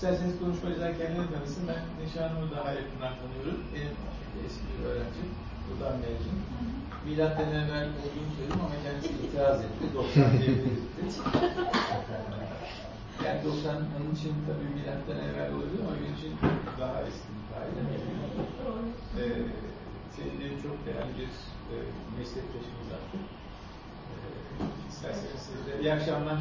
isterseniz konuşmacılar kendini tanısın. Ben Neşe Hanım'ı daha yakından tanıyorum. Benim eski bir öğrencim. Buradan mezun. Milattan evvel olduğunu söyledim ama kendisi itiraz etti. 90 diyebiliriz dedi. Yani 90 onun için tabii milattan evvel oluyor ama benim için daha eski bir tarih. Ee, senin çok değerli bir e, meslektaşımız artık. Ee, isterseniz siz de iyi akşamlar.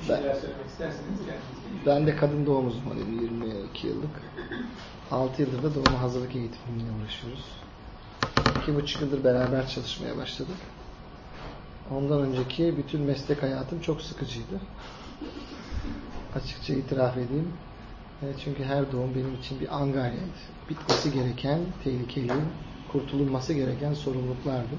Bir şeyler söylemek isterseniz kendiniz Ben de kadın doğum uzmanıyım 22 yıllık. 6 yıldır da doğuma hazırlık eğitimiyle uğraşıyoruz. 2,5 yıldır beraber çalışmaya başladık. Ondan önceki bütün meslek hayatım çok sıkıcıydı. Açıkça itiraf edeyim. E, Çünkü her doğum benim için bir angaryaydı. Bitmesi gereken, tehlikeli, kurtulunması gereken sorumluluklardı.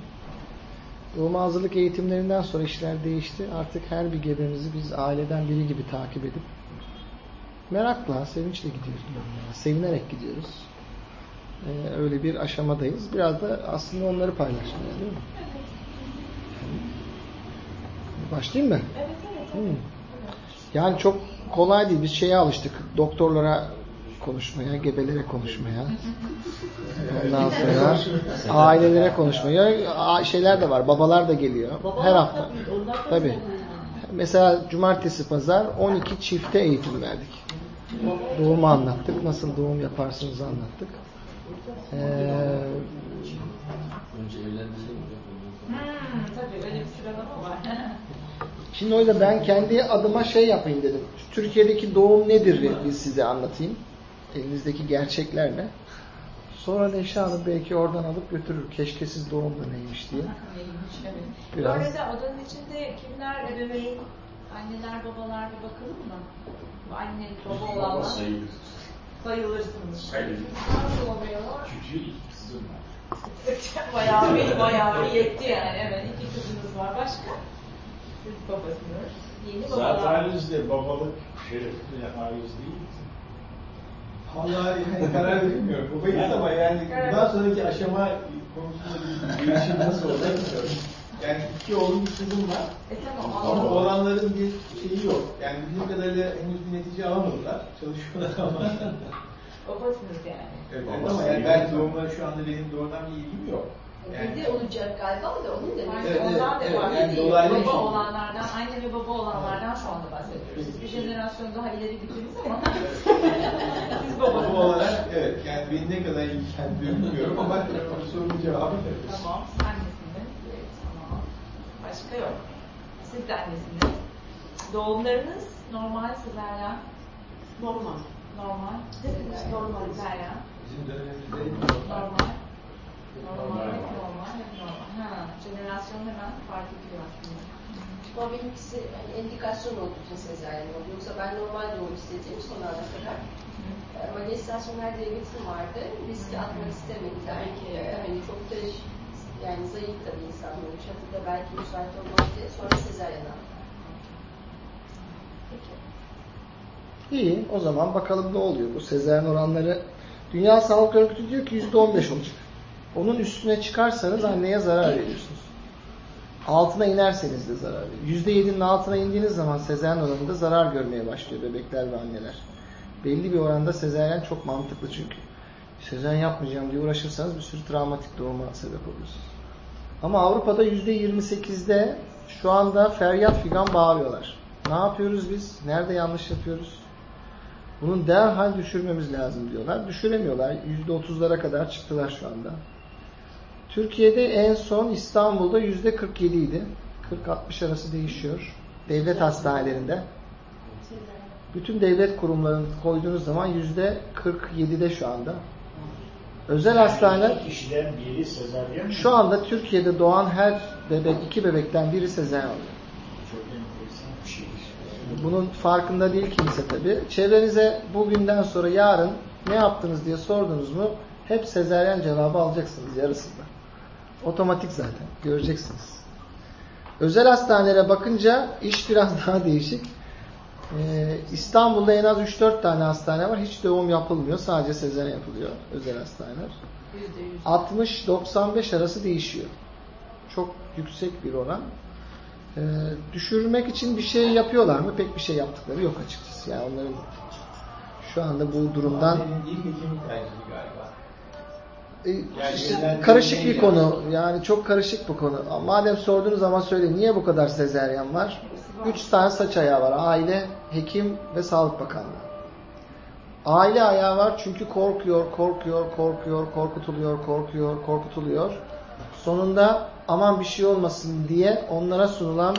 Doğuma hazırlık eğitimlerinden sonra işler değişti. Artık her bir gebemizi biz aileden biri gibi takip edip merakla, sevinçle gidiyoruz. Sevinerek gidiyoruz. Ee, öyle bir aşamadayız. Biraz da aslında onları paylaşmaya değil mi? Başlayayım mı? Evet, evet. Hmm. Yani çok kolay değil. Biz şeye alıştık. Doktorlara konuşmaya, gebelere konuşmaya. Ondan sonra ailelere konuşmaya. Şeyler de var. Babalar da geliyor. Her hafta. Tabii. Mesela cumartesi pazar 12 çifte eğitim verdik. Doğumu anlattık. Nasıl doğum yaparsınız anlattık. Ee, Hmm, tabii öyle bir sıralama var. Şimdi o yüzden ben kendi adıma şey yapayım dedim. Türkiye'deki doğum nedir bir size anlatayım. Elinizdeki gerçekler ne? Sonra Neşe Hanım belki oradan alıp götürür. Keşkesiz doğum da neymiş diye. Neymiş, evet. Bu Biraz. arada odanın içinde kimler ebeveyn, anneler, babalar bir bakalım mı? Anne, baba olanlar Sayılır. sayılırsınız. Sayılır. Nasıl oluyor? Çünkü ilk kızım var. bayağı bir, bayağı bir yetti yani. Evet, iki kızınız var. Başka? Siz babasınız. Yeni babalar. Zaten de babalık şerefli hariz değil. Vallahi yani karar verilmiyor. Babayız ama yani bundan sonraki aşama konusunda bir değişim nasıl olacak bilmiyorum. Yani iki oğlum bir kızım var. E tamam, Ama oğlanların bir şeyi yok. Yani bizim kadarıyla henüz bir netice alamadılar. Çalışıyorlar ama. Babasınız yani. evet, evet, ama yani ben doğumla şu anda benim doğrudan bir ilgim yok. Bir de olacak galiba da onun da Yani Evet, evet, ondan da evet, bahsediyoruz. yani baba şey. olanlardan, anne ve baba olanlardan şu anda bahsediyoruz. Siz bir jenerasyon daha ileri gittiniz ama siz Baba olarak evet yani beni ne kadar ilgilendiriyor bilmiyorum ama sorunun cevabı evet. Tamam, annesiniz. Evet, tamam. Başka yok. Siz de annesiniz. Doğumlarınız normal sezaryen. normal. Normal. Hepimiz normal. Sezaryen. Bizim dönemimizde Normal. Normal, normal, hep normal. Ha, jenerasyon hemen fark ediyor aslında. Ama benimkisi endikasyon olduğu için sezaryen ben normal doğum istediğim son kadar. Ama gestasyonel diyabetim vardı. Riski atmak istemediler. Ee, Hani çok da yani zayıf da bir insanlar. Çatıda belki müsait olmaz diye sonra sezaryen aldım. Peki. İyi. O zaman bakalım ne oluyor. Bu sezaryen oranları Dünya Sağlık Örgütü diyor ki %15 olacak. Onun üstüne çıkarsanız anneye zarar veriyorsunuz. Altına inerseniz de zarar veriyor. %7'nin altına indiğiniz zaman sezaryen oranında zarar görmeye başlıyor bebekler ve anneler. Belli bir oranda sezaryen çok mantıklı çünkü. Sezaryen yapmayacağım diye uğraşırsanız bir sürü travmatik doğuma sebep oluyorsunuz. Ama Avrupa'da %28'de şu anda feryat figan bağırıyorlar. Ne yapıyoruz biz? Nerede yanlış yapıyoruz? Bunun derhal düşürmemiz lazım diyorlar. Düşüremiyorlar. %30'lara kadar çıktılar şu anda. Türkiye'de en son İstanbul'da %47 idi. 40-60 arası değişiyor. Devlet hastanelerinde. Bütün devlet kurumlarını koyduğunuz zaman %47'de şu anda. Özel hastaneler kişiden biri sezaryen şu anda Türkiye'de doğan her bebek, iki bebekten biri sezaryen oluyor. Şey. Bunun farkında değil kimse tabi. Çevrenize bugünden sonra yarın ne yaptınız diye sordunuz mu hep sezaryen cevabı alacaksınız yarısında. Otomatik zaten. Göreceksiniz. Özel hastanelere bakınca iş biraz daha değişik. Ee, İstanbul'da en az 3-4 tane hastane var. Hiç doğum yapılmıyor. Sadece sezaryen yapılıyor. Özel hastaneler. Yüzde yüz. 60-95 arası değişiyor. Çok yüksek bir oran. Ee, düşürmek için bir şey yapıyorlar mı? Pek bir şey yaptıkları yok açıkçası. Yani onların şu anda bu durumdan Yani işte karışık bir konu. Yani çok karışık bir konu. Madem sorduğunuz zaman söyle niye bu kadar sezeryan var? Üç tane saç ayağı var. Aile, hekim ve Sağlık Bakanlığı. Aile ayağı var çünkü korkuyor, korkuyor, korkuyor, korkutuluyor, korkuyor, korkutuluyor. Sonunda aman bir şey olmasın diye onlara sunulan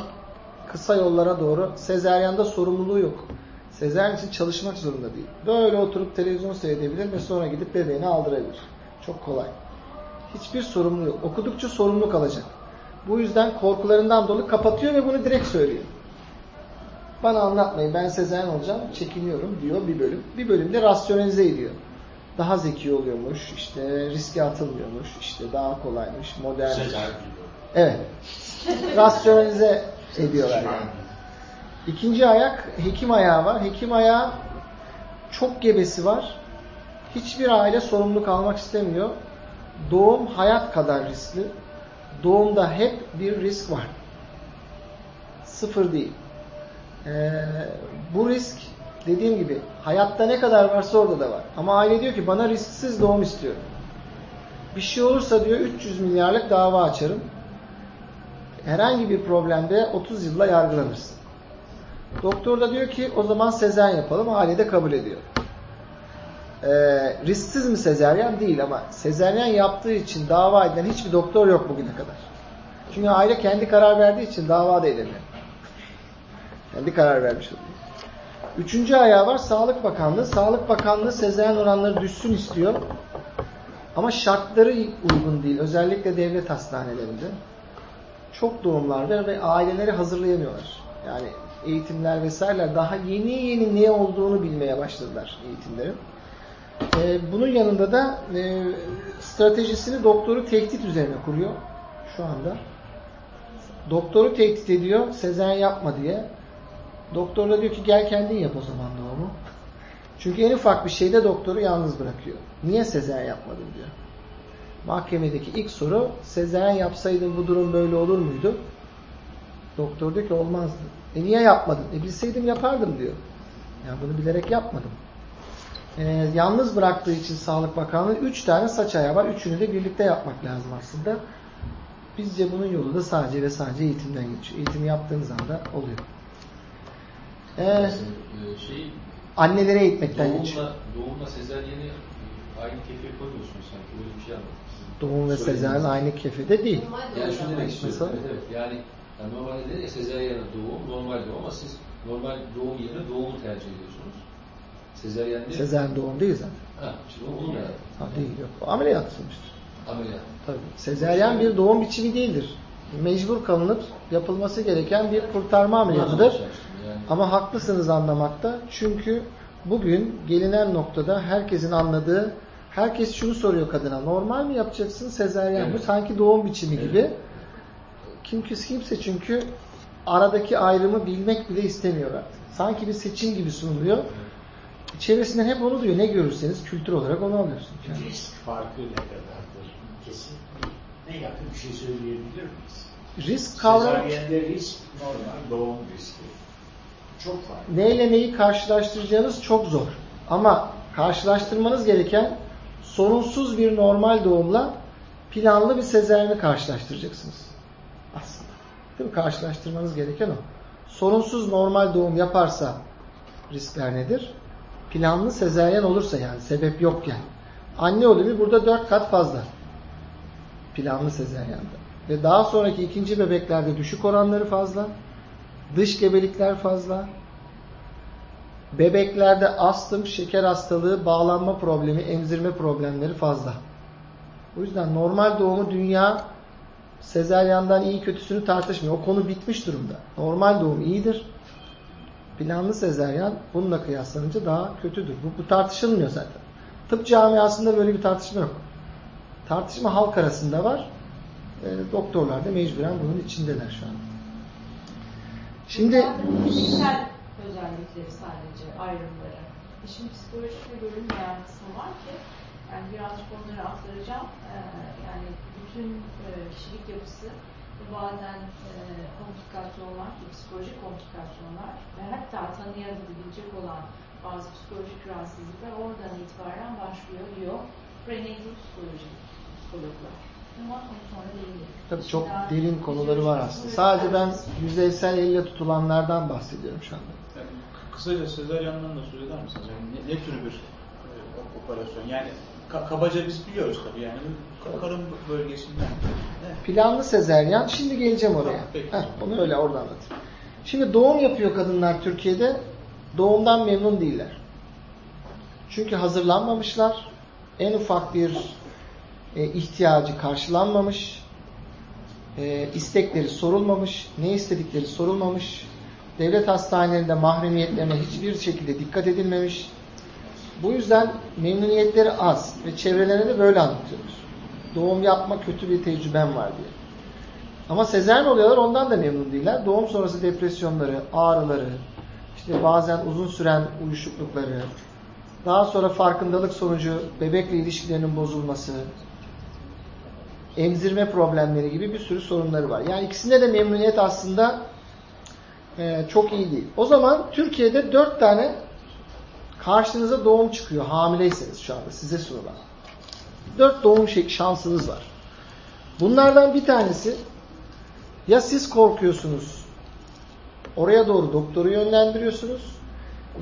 kısa yollara doğru sezeryanda sorumluluğu yok. Sezeryan için çalışmak zorunda değil. Böyle oturup televizyon seyredebilir ve sonra gidip bebeğini aldırabilir. Çok kolay. Hiçbir sorumluluğu yok. Okudukça sorumluluk alacak. Bu yüzden korkularından dolayı kapatıyor ve bunu direkt söylüyor. Bana anlatmayın ben sezeryan olacağım çekiniyorum diyor bir bölüm. Bir bölümde rasyonelize ediyor. Daha zeki oluyormuş, işte riske atılmıyormuş, işte daha kolaymış, modern. Gibi. Evet. Rasyonelize ediyorlar yani. İkinci ayak hekim ayağı var. Hekim ayağı çok gebesi var. Hiçbir aile sorumluluk almak istemiyor. Doğum hayat kadar riskli. Doğumda hep bir risk var. Sıfır değil. Ee, bu risk dediğim gibi hayatta ne kadar varsa orada da var. Ama aile diyor ki bana risksiz doğum istiyorum. Bir şey olursa diyor 300 milyarlık dava açarım. Herhangi bir problemde 30 yılla yargılanırsın. Doktor da diyor ki o zaman sezaryen yapalım. Aile de kabul ediyor. Ee, risksiz mi sezeryen? Değil ama sezeryen yaptığı için dava edilen hiçbir doktor yok bugüne kadar. Çünkü aile kendi karar verdiği için dava da edemiyor. Kendi karar vermiş oluyor. Üçüncü ayağı var Sağlık Bakanlığı. Sağlık Bakanlığı sezeryen oranları düşsün istiyor. Ama şartları uygun değil. Özellikle devlet hastanelerinde. Çok doğumlar var ve aileleri hazırlayamıyorlar. Yani eğitimler vesaireler daha yeni yeni ne olduğunu bilmeye başladılar eğitimlerin. Ee, bunun yanında da e, stratejisini doktoru tehdit üzerine kuruyor şu anda. Doktoru tehdit ediyor, sezaryen yapma diye. Doktor da diyor ki gel kendin yap o zaman doğumu. Çünkü en ufak bir şeyde doktoru yalnız bırakıyor. Niye sezaryen yapmadın diyor. Mahkemedeki ilk soru sezaryen yapsaydın bu durum böyle olur muydu? Doktor diyor ki olmazdı. E niye yapmadın? E bilseydim yapardım diyor. Yani bunu bilerek yapmadım. E, yalnız bıraktığı için Sağlık Bakanlığı 3 tane saç ayağı var. Üçünü de birlikte yapmak lazım aslında. Bizce bunun yolu da sadece ve sadece eğitimden geçiyor. Eğitimi yaptığınız anda oluyor. E, Ee, şey, annelere eğitmekten geçiyor. doğumla, doğumla sezaryeni aynı kefeye koymuyorsunuz sanki. Öyle bir şey anladım. Doğum ve sezaryen aynı kefede değil. Normal Yani doğum şunu demek istiyorum. Evet, evet. Yani, yani normalde dedi ya sezaryen doğum, normal doğum ama siz normal doğum yerine doğumu tercih ediyorsunuz. Sezaryen de... Sezaryen doğum değil zaten. Ha, şimdi da Ha, değil yok. O ameliyat sonuçta. ameliyat. Tabii. Sezeryen bir doğum biçimi değildir. Mecbur kalınıp yapılması gereken bir kurtarma ameliyatıdır. Yani, Ama haklısınız anlamakta. Çünkü bugün gelinen noktada herkesin anladığı, herkes şunu soruyor kadına. Normal mi yapacaksın sezeryen mi? Evet. Sanki doğum biçimi Evet. gibi. Kimse, kimse çünkü aradaki ayrımı bilmek bile istemiyor artık. Sanki bir seçim gibi sunuluyor. Çevresinden hep onu diyor. Ne görürseniz kültür olarak onu alıyorsunuz. Yani. Risk farkı ne kadardır? Kesin ne yakın bir şey söyleyebilir miyiz? Risk kavramı Sezaryende risk normal doğum riski. Çok farklı. neyle neyi karşılaştıracağınız çok zor. Ama karşılaştırmanız gereken sorunsuz bir normal doğumla planlı bir sezeryeni karşılaştıracaksınız. Aslında. Değil mi? Karşılaştırmanız gereken o. Sorunsuz normal doğum yaparsa riskler nedir? Planlı sezeryen olursa yani sebep yokken. Anne ölümü burada dört kat fazla. Planlı sezeryende. Ve daha sonraki ikinci bebeklerde düşük oranları fazla. Dış gebelikler fazla. Bebeklerde astım, şeker hastalığı, bağlanma problemi, emzirme problemleri fazla. O yüzden normal doğumu dünya sezeryandan iyi kötüsünü tartışmıyor. O konu bitmiş durumda. Normal doğum iyidir. Planlı sezeryan bununla kıyaslanınca daha kötüdür. Bu, bu tartışılmıyor zaten. Tıp camiasında böyle bir tartışma yok. Tartışma halk arasında var. E, doktorlar da mecburen bunun içindeler şu an. Şimdi kişisel özellikleri sadece ayrımları. İşin psikolojik bir bölünmeyen kısmı var ki yani birazcık onları aktaracağım. Ee, yani bütün e, kişilik yapısı bazen e, komplikasyonlar, psikolojik komplikasyonlar ve hatta tanıyabilecek olan bazı psikolojik rahatsızlıklar oradan itibaren başlıyor diyor prenatal psikoloji psikologlar. Tabii çok Daha derin konuları var aslında. Sadece ben yüzeysel elle tutulanlardan bahsediyorum şu anda. Yani kısaca sezaryandan da söz eder misiniz? Yani ne, ne tür bir e, operasyon? Yani ka- kabaca biz biliyoruz tabii yani ka- karın bölgesinden. Planlı sezeryan. Şimdi geleceğim oraya. Tamam. Heh, onu öyle oradan anlatayım. Şimdi doğum yapıyor kadınlar Türkiye'de. Doğumdan memnun değiller. Çünkü hazırlanmamışlar. En ufak bir e, ihtiyacı karşılanmamış. E, istekleri sorulmamış. Ne istedikleri sorulmamış. Devlet hastanelerinde mahremiyetlerine hiçbir şekilde dikkat edilmemiş. Bu yüzden memnuniyetleri az ve çevrelerine de böyle anlatıyoruz. Doğum yapma kötü bir tecrübem var diye. Ama sezaryen oluyorlar ondan da memnun değiller. Doğum sonrası depresyonları, ağrıları, işte bazen uzun süren uyuşuklukları, daha sonra farkındalık sonucu bebekle ilişkilerinin bozulması, emzirme problemleri gibi bir sürü sorunları var. Yani ikisinde de memnuniyet aslında e, çok iyi değil. O zaman Türkiye'de dört tane karşınıza doğum çıkıyor hamileyseniz şu anda size sunulan. Dört doğum şey- şansınız var. Bunlardan bir tanesi ya siz korkuyorsunuz oraya doğru doktoru yönlendiriyorsunuz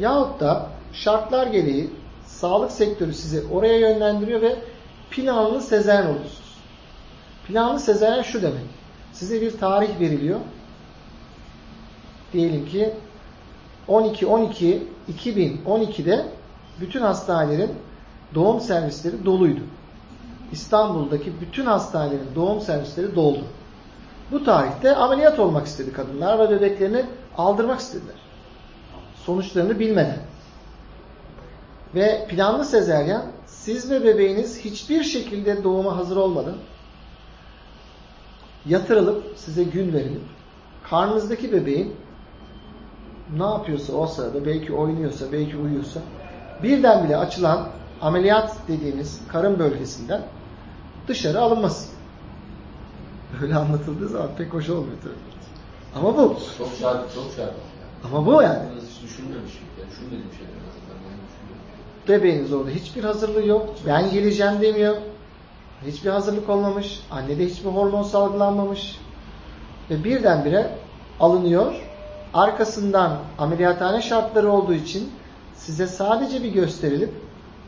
yahut da şartlar gereği sağlık sektörü sizi oraya yönlendiriyor ve planlı sezaryen oluyorsunuz. Planlı sezaryen şu demek. Size bir tarih veriliyor. Diyelim ki 12-12 2012'de bütün hastanelerin doğum servisleri doluydu. İstanbul'daki bütün hastanelerin doğum servisleri doldu. Bu tarihte ameliyat olmak istedi kadınlar ve bebeklerini aldırmak istediler. Sonuçlarını bilmeden. Ve planlı sezeryan siz ve bebeğiniz hiçbir şekilde doğuma hazır olmadan yatırılıp size gün verilip karnınızdaki bebeğin ne yapıyorsa o sırada belki oynuyorsa belki uyuyorsa birdenbire açılan ameliyat dediğimiz karın bölgesinden dışarı alınması. Böyle anlatıldığı zaman pek hoş olmuyor tabii. Ama bu. Çok şart, çok şart. Ama bu yani. Hiç düşünmemişim. Yani düşünmediğim şeyler. Bebeğiniz orada hiçbir hazırlığı yok. Ben geleceğim demiyor. Hiçbir hazırlık olmamış. Annede hiçbir hormon salgılanmamış. Ve birdenbire alınıyor. Arkasından ameliyathane şartları olduğu için size sadece bir gösterilip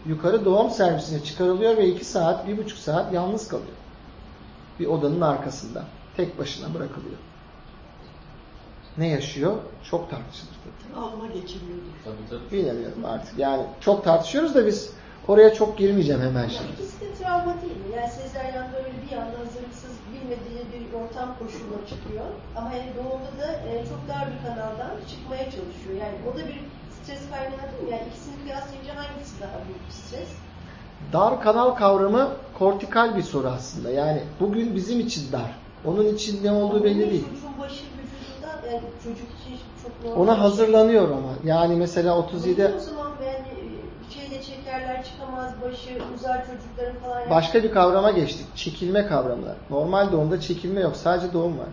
yukarı doğum servisine çıkarılıyor ve iki saat, bir buçuk saat yalnız kalıyor. Bir odanın arkasında. Tek başına bırakılıyor. Ne yaşıyor? Çok tartışılır tabii. Alma geçiriyordur. Tabii tabii. Bilemiyorum artık. Yani çok tartışıyoruz da biz oraya çok girmeyeceğim hemen şimdi. ikisi de travma değil mi? Yani sezaryen böyle bir anda hazırlıksız bilmediği bir ortam koşuluna çıkıyor. Ama yani doğumda da e, çok dar bir kanaldan çıkmaya çalışıyor. Yani o da bir stres kaynağı değil mi? Yani ikisini kıyaslayınca hangisi daha büyük bir stres? Dar kanal kavramı kortikal bir soru aslında. Yani bugün bizim için dar. Onun için ne olduğu belli değil. Çocuğun başı vücudunda yani çocuk için çok normal. Ona hazırlanıyor ama. Yani mesela 37 O zaman yani çekerler çıkamaz başı uzar çocukların falan. Başka bir kavrama geçtik. Çekilme kavramı. Normal doğumda çekilme yok. Sadece doğum var.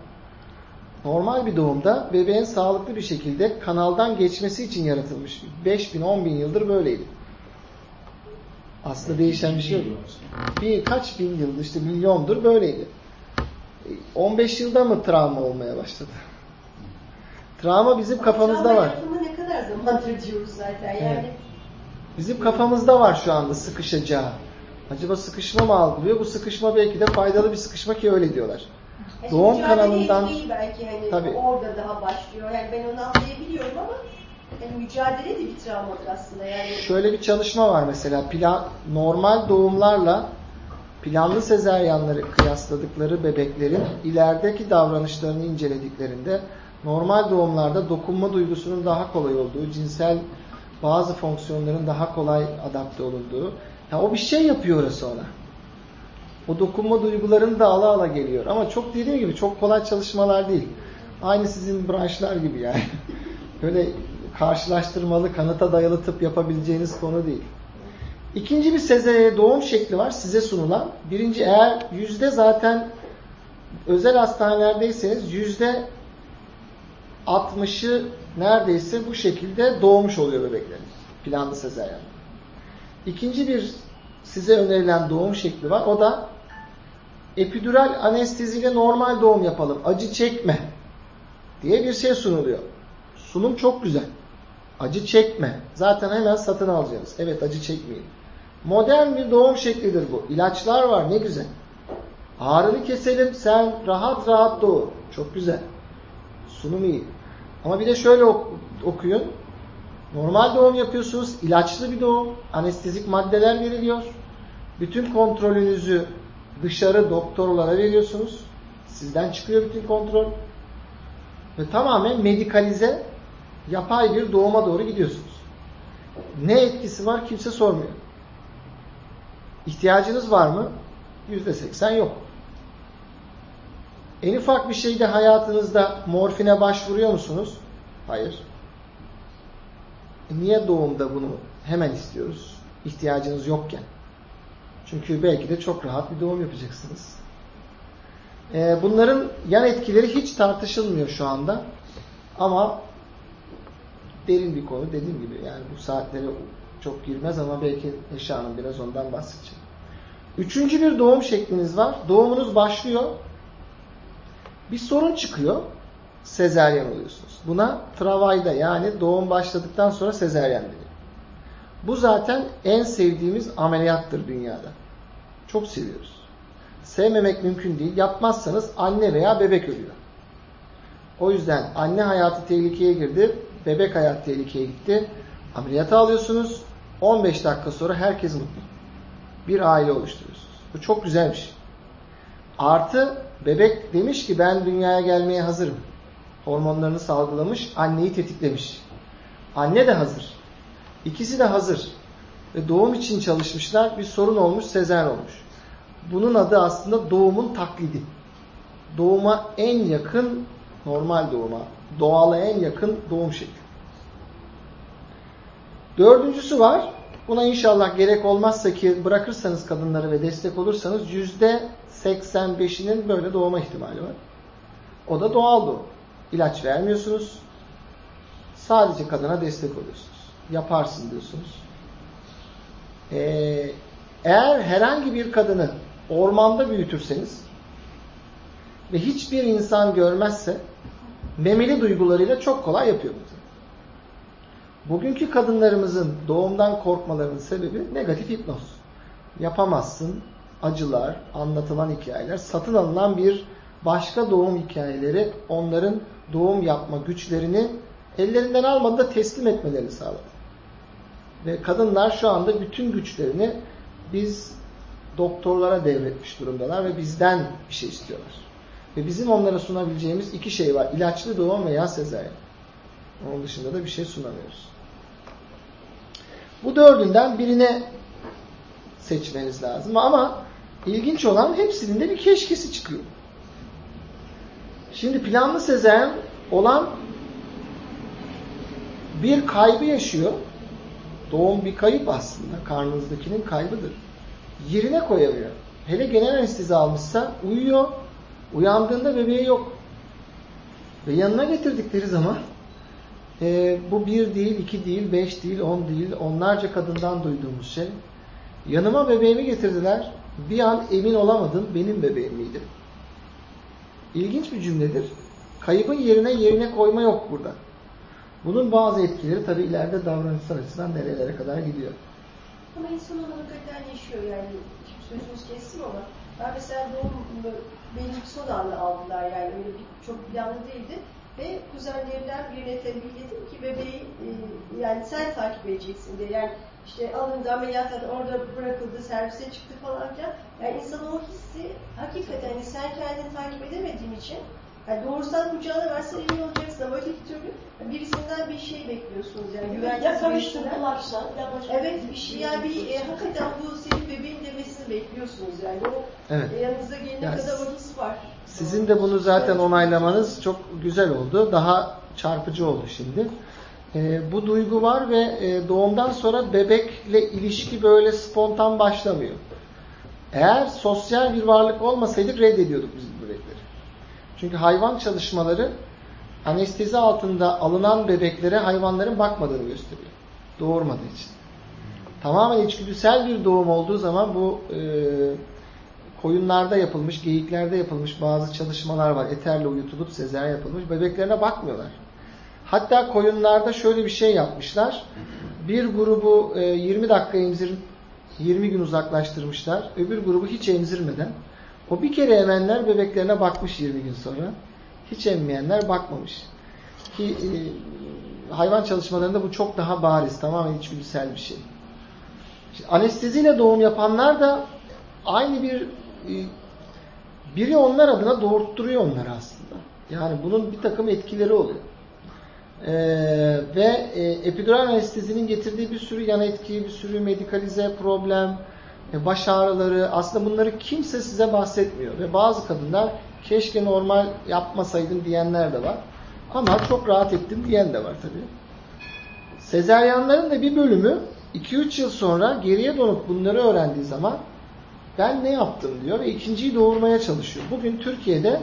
Normal bir doğumda bebeğin sağlıklı bir şekilde kanaldan geçmesi için yaratılmış. 5000 bin, bin yıldır böyleydi. Aslında değişen bir şey yok. Birkaç bin yıl işte milyondur böyleydi. 15 yılda mı travma olmaya başladı? Travma bizim kafamızda Travma var. yapımı ne kadar zamandır diyoruz zaten. Yani Evet. Bizim kafamızda var şu anda sıkışacağı. Acaba sıkışma mı algılıyor? Bu sıkışma belki de faydalı bir sıkışma ki öyle diyorlar. Yani Doğum kanalından belki hani Tabii. orada daha başlıyor. Yani ben onu anlayabiliyorum ama yani mücadele de bir travmadır aslında. Yani şöyle bir çalışma var mesela plan normal doğumlarla planlı sezeryanları kıyasladıkları bebeklerin ilerideki davranışlarını incelediklerinde normal doğumlarda dokunma duygusunun daha kolay olduğu, cinsel bazı fonksiyonların daha kolay adapte olunduğu. Ya o bir şey yapıyor orası ona. O dokunma duygularını da ala ala geliyor. Ama çok dediğim gibi çok kolay çalışmalar değil. Aynı sizin branşlar gibi yani. Böyle karşılaştırmalı, kanıta dayalı tıp yapabileceğiniz konu değil. İkinci bir sezaryen doğum şekli var size sunulan. Birinci eğer yüzde zaten özel hastanelerdeyseniz yüzde 60'ı neredeyse bu şekilde doğmuş oluyor bebekleriniz. Planlı sezaryen. İkinci bir size önerilen doğum şekli var. O da epidural anesteziyle normal doğum yapalım. Acı çekme diye bir şey sunuluyor. Sunum çok güzel. Acı çekme. Zaten hemen satın alacağız. Evet acı çekmeyin. Modern bir doğum şeklidir bu. İlaçlar var ne güzel. Ağrını keselim sen rahat rahat doğu. Çok güzel. Sunum iyi. Ama bir de şöyle ok okuyun. Normal doğum yapıyorsunuz. ilaçlı bir doğum. Anestezik maddeler veriliyor. Bütün kontrolünüzü dışarı doktorlara veriyorsunuz. Sizden çıkıyor bütün kontrol. Ve tamamen medikalize yapay bir doğuma doğru gidiyorsunuz. Ne etkisi var kimse sormuyor. İhtiyacınız var mı? Yüzde seksen yok. En ufak bir şeyde hayatınızda morfine başvuruyor musunuz? Hayır. E niye doğumda bunu hemen istiyoruz? İhtiyacınız yokken. Çünkü belki de çok rahat bir doğum yapacaksınız. E, bunların yan etkileri hiç tartışılmıyor şu anda. Ama derin bir konu dediğim gibi yani bu saatlere çok girmez ama belki Eşe Hanım biraz ondan bahsedecek. Üçüncü bir doğum şekliniz var. Doğumunuz başlıyor. Bir sorun çıkıyor. Sezeryen oluyorsunuz. Buna travayda yani doğum başladıktan sonra sezeryen deniyor. Bu zaten en sevdiğimiz ameliyattır dünyada. Çok seviyoruz. Sevmemek mümkün değil. Yapmazsanız anne veya bebek ölüyor. O yüzden anne hayatı tehlikeye girdi. Bebek hayatı tehlikeye gitti. Ameliyata alıyorsunuz. 15 dakika sonra herkes mutlu. Bir aile oluşturuyorsunuz. Bu çok güzel bir şey. Artı bebek demiş ki ben dünyaya gelmeye hazırım. Hormonlarını salgılamış, anneyi tetiklemiş. Anne de hazır. İkisi de hazır. Ve doğum için çalışmışlar. Bir sorun olmuş, sezen olmuş. Bunun adı aslında doğumun taklidi. Doğuma en yakın, normal doğuma, doğala en yakın doğum şekli. Dördüncüsü var. Buna inşallah gerek olmazsa ki bırakırsanız kadınları ve destek olursanız yüzde 85'inin böyle doğma ihtimali var. O da doğal doğum. İlaç vermiyorsunuz. Sadece kadına destek oluyorsunuz. Yaparsın diyorsunuz. Ee, eğer herhangi bir kadını ormanda büyütürseniz ve hiçbir insan görmezse memeli duygularıyla çok kolay yapıyor bunu. Bugünkü kadınlarımızın doğumdan korkmalarının sebebi negatif hipnoz. Yapamazsın, acılar, anlatılan hikayeler, satın alınan bir başka doğum hikayeleri onların doğum yapma güçlerini ellerinden almadı da teslim etmelerini sağladı. Ve kadınlar şu anda bütün güçlerini biz doktorlara devretmiş durumdalar ve bizden bir şey istiyorlar. Ve bizim onlara sunabileceğimiz iki şey var. İlaçlı doğum veya sezaryen. Onun dışında da bir şey sunamıyoruz. Bu dördünden birine seçmeniz lazım. Ama ilginç olan hepsinin de bir keşkesi çıkıyor. Şimdi planlı sezaryen olan bir kaybı yaşıyor. Doğum bir kayıp aslında. Karnınızdakinin kaybıdır. Yerine koyamıyor. Hele genel anestezi almışsa uyuyor. Uyandığında bebeği yok. Ve yanına getirdikleri zaman e, bu bir değil, iki değil, beş değil, on değil, onlarca kadından duyduğumuz şey. Yanıma bebeğimi getirdiler. Bir an emin olamadım benim bebeğim miydi? İlginç bir cümledir. Kaybın yerine yerine koyma yok burada. Bunun bazı etkileri tabii ileride davranışsal açıdan nerelere kadar gidiyor. Ama insan onu hakikaten yaşıyor yani. Sözünüz kestim ama ben mesela doğum benim son anda aldılar yani öyle bir, çok planlı değildi. Ve kuzenlerimden birine tembih dedim ki bebeği e, yani sen takip edeceksin diye. Yani işte alındı ameliyattan orada bırakıldı servise çıktı falan filan. Yani insan o hissi hakikaten yani sen kendini takip edemediğin için yani doğrusal kucağına versen iyi olacaksın ama öteki türlü birisinden bir şey bekliyorsunuz yani. güvensiz Ya karıştırdılarsa ya başka Evet bir şey yani bir e, hakikaten bu senin bebeğin demesini bekliyorsunuz yani. O Evet. e, yanınıza gelene Yani kadar o his var. Sizin de bunu zaten onaylamanız çok güzel oldu. Daha çarpıcı oldu şimdi. Ee, bu duygu var ve e, doğumdan sonra bebekle ilişki böyle spontan başlamıyor. Eğer sosyal bir varlık olmasaydık reddediyorduk biz bu bebekleri. Çünkü hayvan çalışmaları anestezi altında alınan bebeklere hayvanların bakmadığını gösteriyor. Doğurmadığı için. Tamamen içgüdüsel bir doğum olduğu zaman bu e, koyunlarda yapılmış, geyiklerde yapılmış bazı çalışmalar var. Eterle uyutulup sezeryan yapılmış. Bebeklerine bakmıyorlar. Hatta koyunlarda şöyle bir şey yapmışlar. Bir grubu e, 20 dakika emzirip 20 gün uzaklaştırmışlar. Öbür grubu hiç emzirmeden. O bir kere emenler bebeklerine bakmış 20 gün sonra. Hiç emmeyenler bakmamış. Ki e, hayvan çalışmalarında bu çok daha bariz. Tamamen içgüdüsel bir şey. Şimdi anesteziyle doğum yapanlar da aynı bir e, biri onlar adına doğurtturuyor onları aslında. Yani bunun bir takım etkileri oluyor. Ee, ve e, epidural anestezinin getirdiği bir sürü yan etki, bir sürü medikalize problem, e, baş ağrıları aslında bunları kimse size bahsetmiyor. Ve bazı kadınlar keşke normal yapmasaydım diyenler de var. Ama çok rahat ettim diyen de var tabii. Sezeryanların da bir bölümü 2-3 yıl sonra geriye dönüp bunları öğrendiği zaman ben ne yaptım diyor ve ikinciyi doğurmaya çalışıyor. Bugün Türkiye'de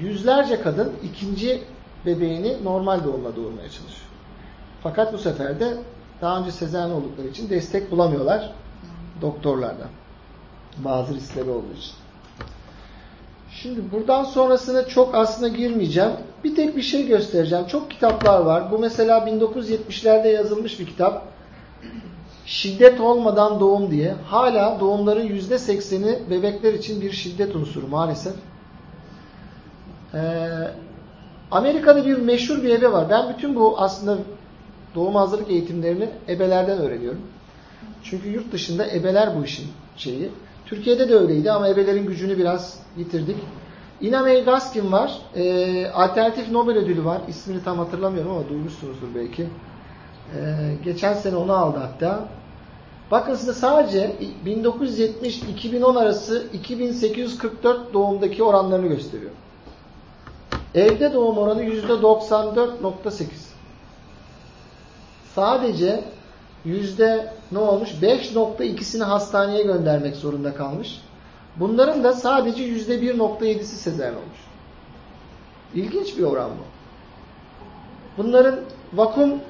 yüzlerce kadın ikinci bebeğini normal doğumla doğurmaya çalışıyor. Fakat bu sefer de daha önce sezaryen oldukları için destek bulamıyorlar doktorlardan. Bazı riskleri olduğu için. Şimdi buradan sonrasına çok aslında girmeyeceğim. Bir tek bir şey göstereceğim. Çok kitaplar var. Bu mesela 1970'lerde yazılmış bir kitap. Şiddet olmadan doğum diye. Hala doğumların %80'i bebekler için bir şiddet unsuru maalesef. Ee, Amerika'da bir meşhur bir ebe var. Ben bütün bu aslında doğum hazırlık eğitimlerini ebelerden öğreniyorum. Çünkü yurt dışında ebeler bu işin şeyi. Türkiye'de de öyleydi ama ebelerin gücünü biraz yitirdik. Ina May Gaskin var. E, alternatif Nobel ödülü var. İsmini tam hatırlamıyorum ama duymuşsunuzdur belki. E, geçen sene onu aldı hatta. Bakın size sadece 1970-2010 arası 2844 doğumdaki oranlarını gösteriyor. Evde doğum oranı %94.8. Sadece yüzde ne olmuş? 5.2'sini hastaneye göndermek zorunda kalmış. Bunların da sadece yüzde 1.7'si sezaryen olmuş. İlginç bir oran bu. Bunların vakum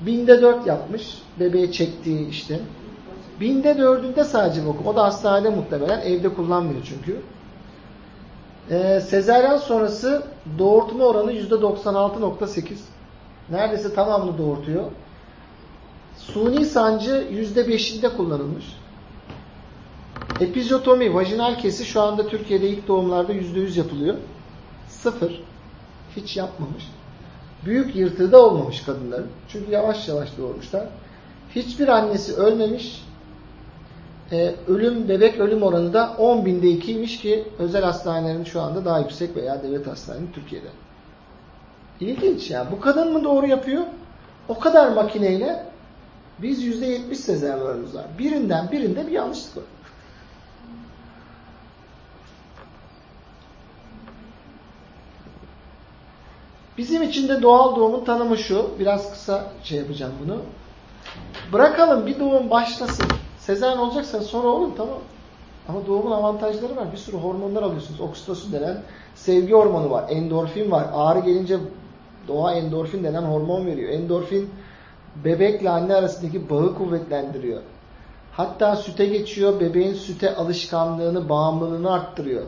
binde 4 yapmış. Bebeğe çektiği işte. Binde dördünde sadece vakum. O da hastanede muhtemelen. Evde kullanmıyor çünkü. Ee, sezaryen sonrası doğurtma oranı yüzde 96.8. Neredeyse tamamını doğurtuyor. Suni sancı yüzde beşinde kullanılmış. Epizotomi, vajinal kesi şu anda Türkiye'de ilk doğumlarda yüzde yüz yapılıyor. Sıfır. Hiç yapmamış. Büyük yırtığı da olmamış kadınların. Çünkü yavaş yavaş doğurmuşlar. Hiçbir annesi ölmemiş. Ee, ölüm, bebek ölüm oranı da 10 binde 2'ymiş ki özel hastanelerin şu anda daha yüksek veya devlet hastaneleri Türkiye'de. İlginç yani. Bu kadın mı doğru yapıyor? O kadar makineyle biz %70 sezaryenlerimiz var. Birinden birinde bir yanlışlık var. Bizim için de doğal doğumun tanımı şu. Biraz kısa şey yapacağım bunu. Bırakalım bir doğum başlasın. Sezaryen olacaksa sonra olun tamam. Ama doğumun avantajları var. Bir sürü hormonlar alıyorsunuz. Oksitosin denen sevgi hormonu var. Endorfin var. Ağrı gelince doğa endorfin denen hormon veriyor. Endorfin bebekle anne arasındaki bağı kuvvetlendiriyor. Hatta süte geçiyor. Bebeğin süte alışkanlığını, bağımlılığını arttırıyor.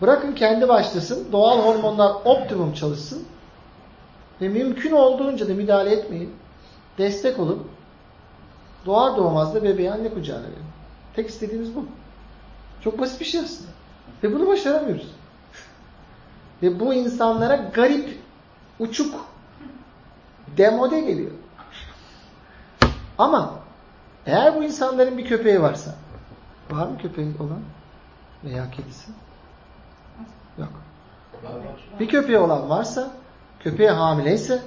Bırakın kendi başlasın. Doğal hormonlar optimum çalışsın. Ve mümkün olduğunca da müdahale etmeyin. Destek olun. Doğar doğmaz da bebeği anne kucağına verin. Tek istediğimiz bu. Çok basit bir şey aslında. Ve bunu başaramıyoruz. Ve bu insanlara garip, uçuk, demode geliyor. Ama eğer bu insanların bir köpeği varsa, var mı köpeği olan veya kedisi? Yok. Bir köpeği olan varsa, köpeğe hamileyse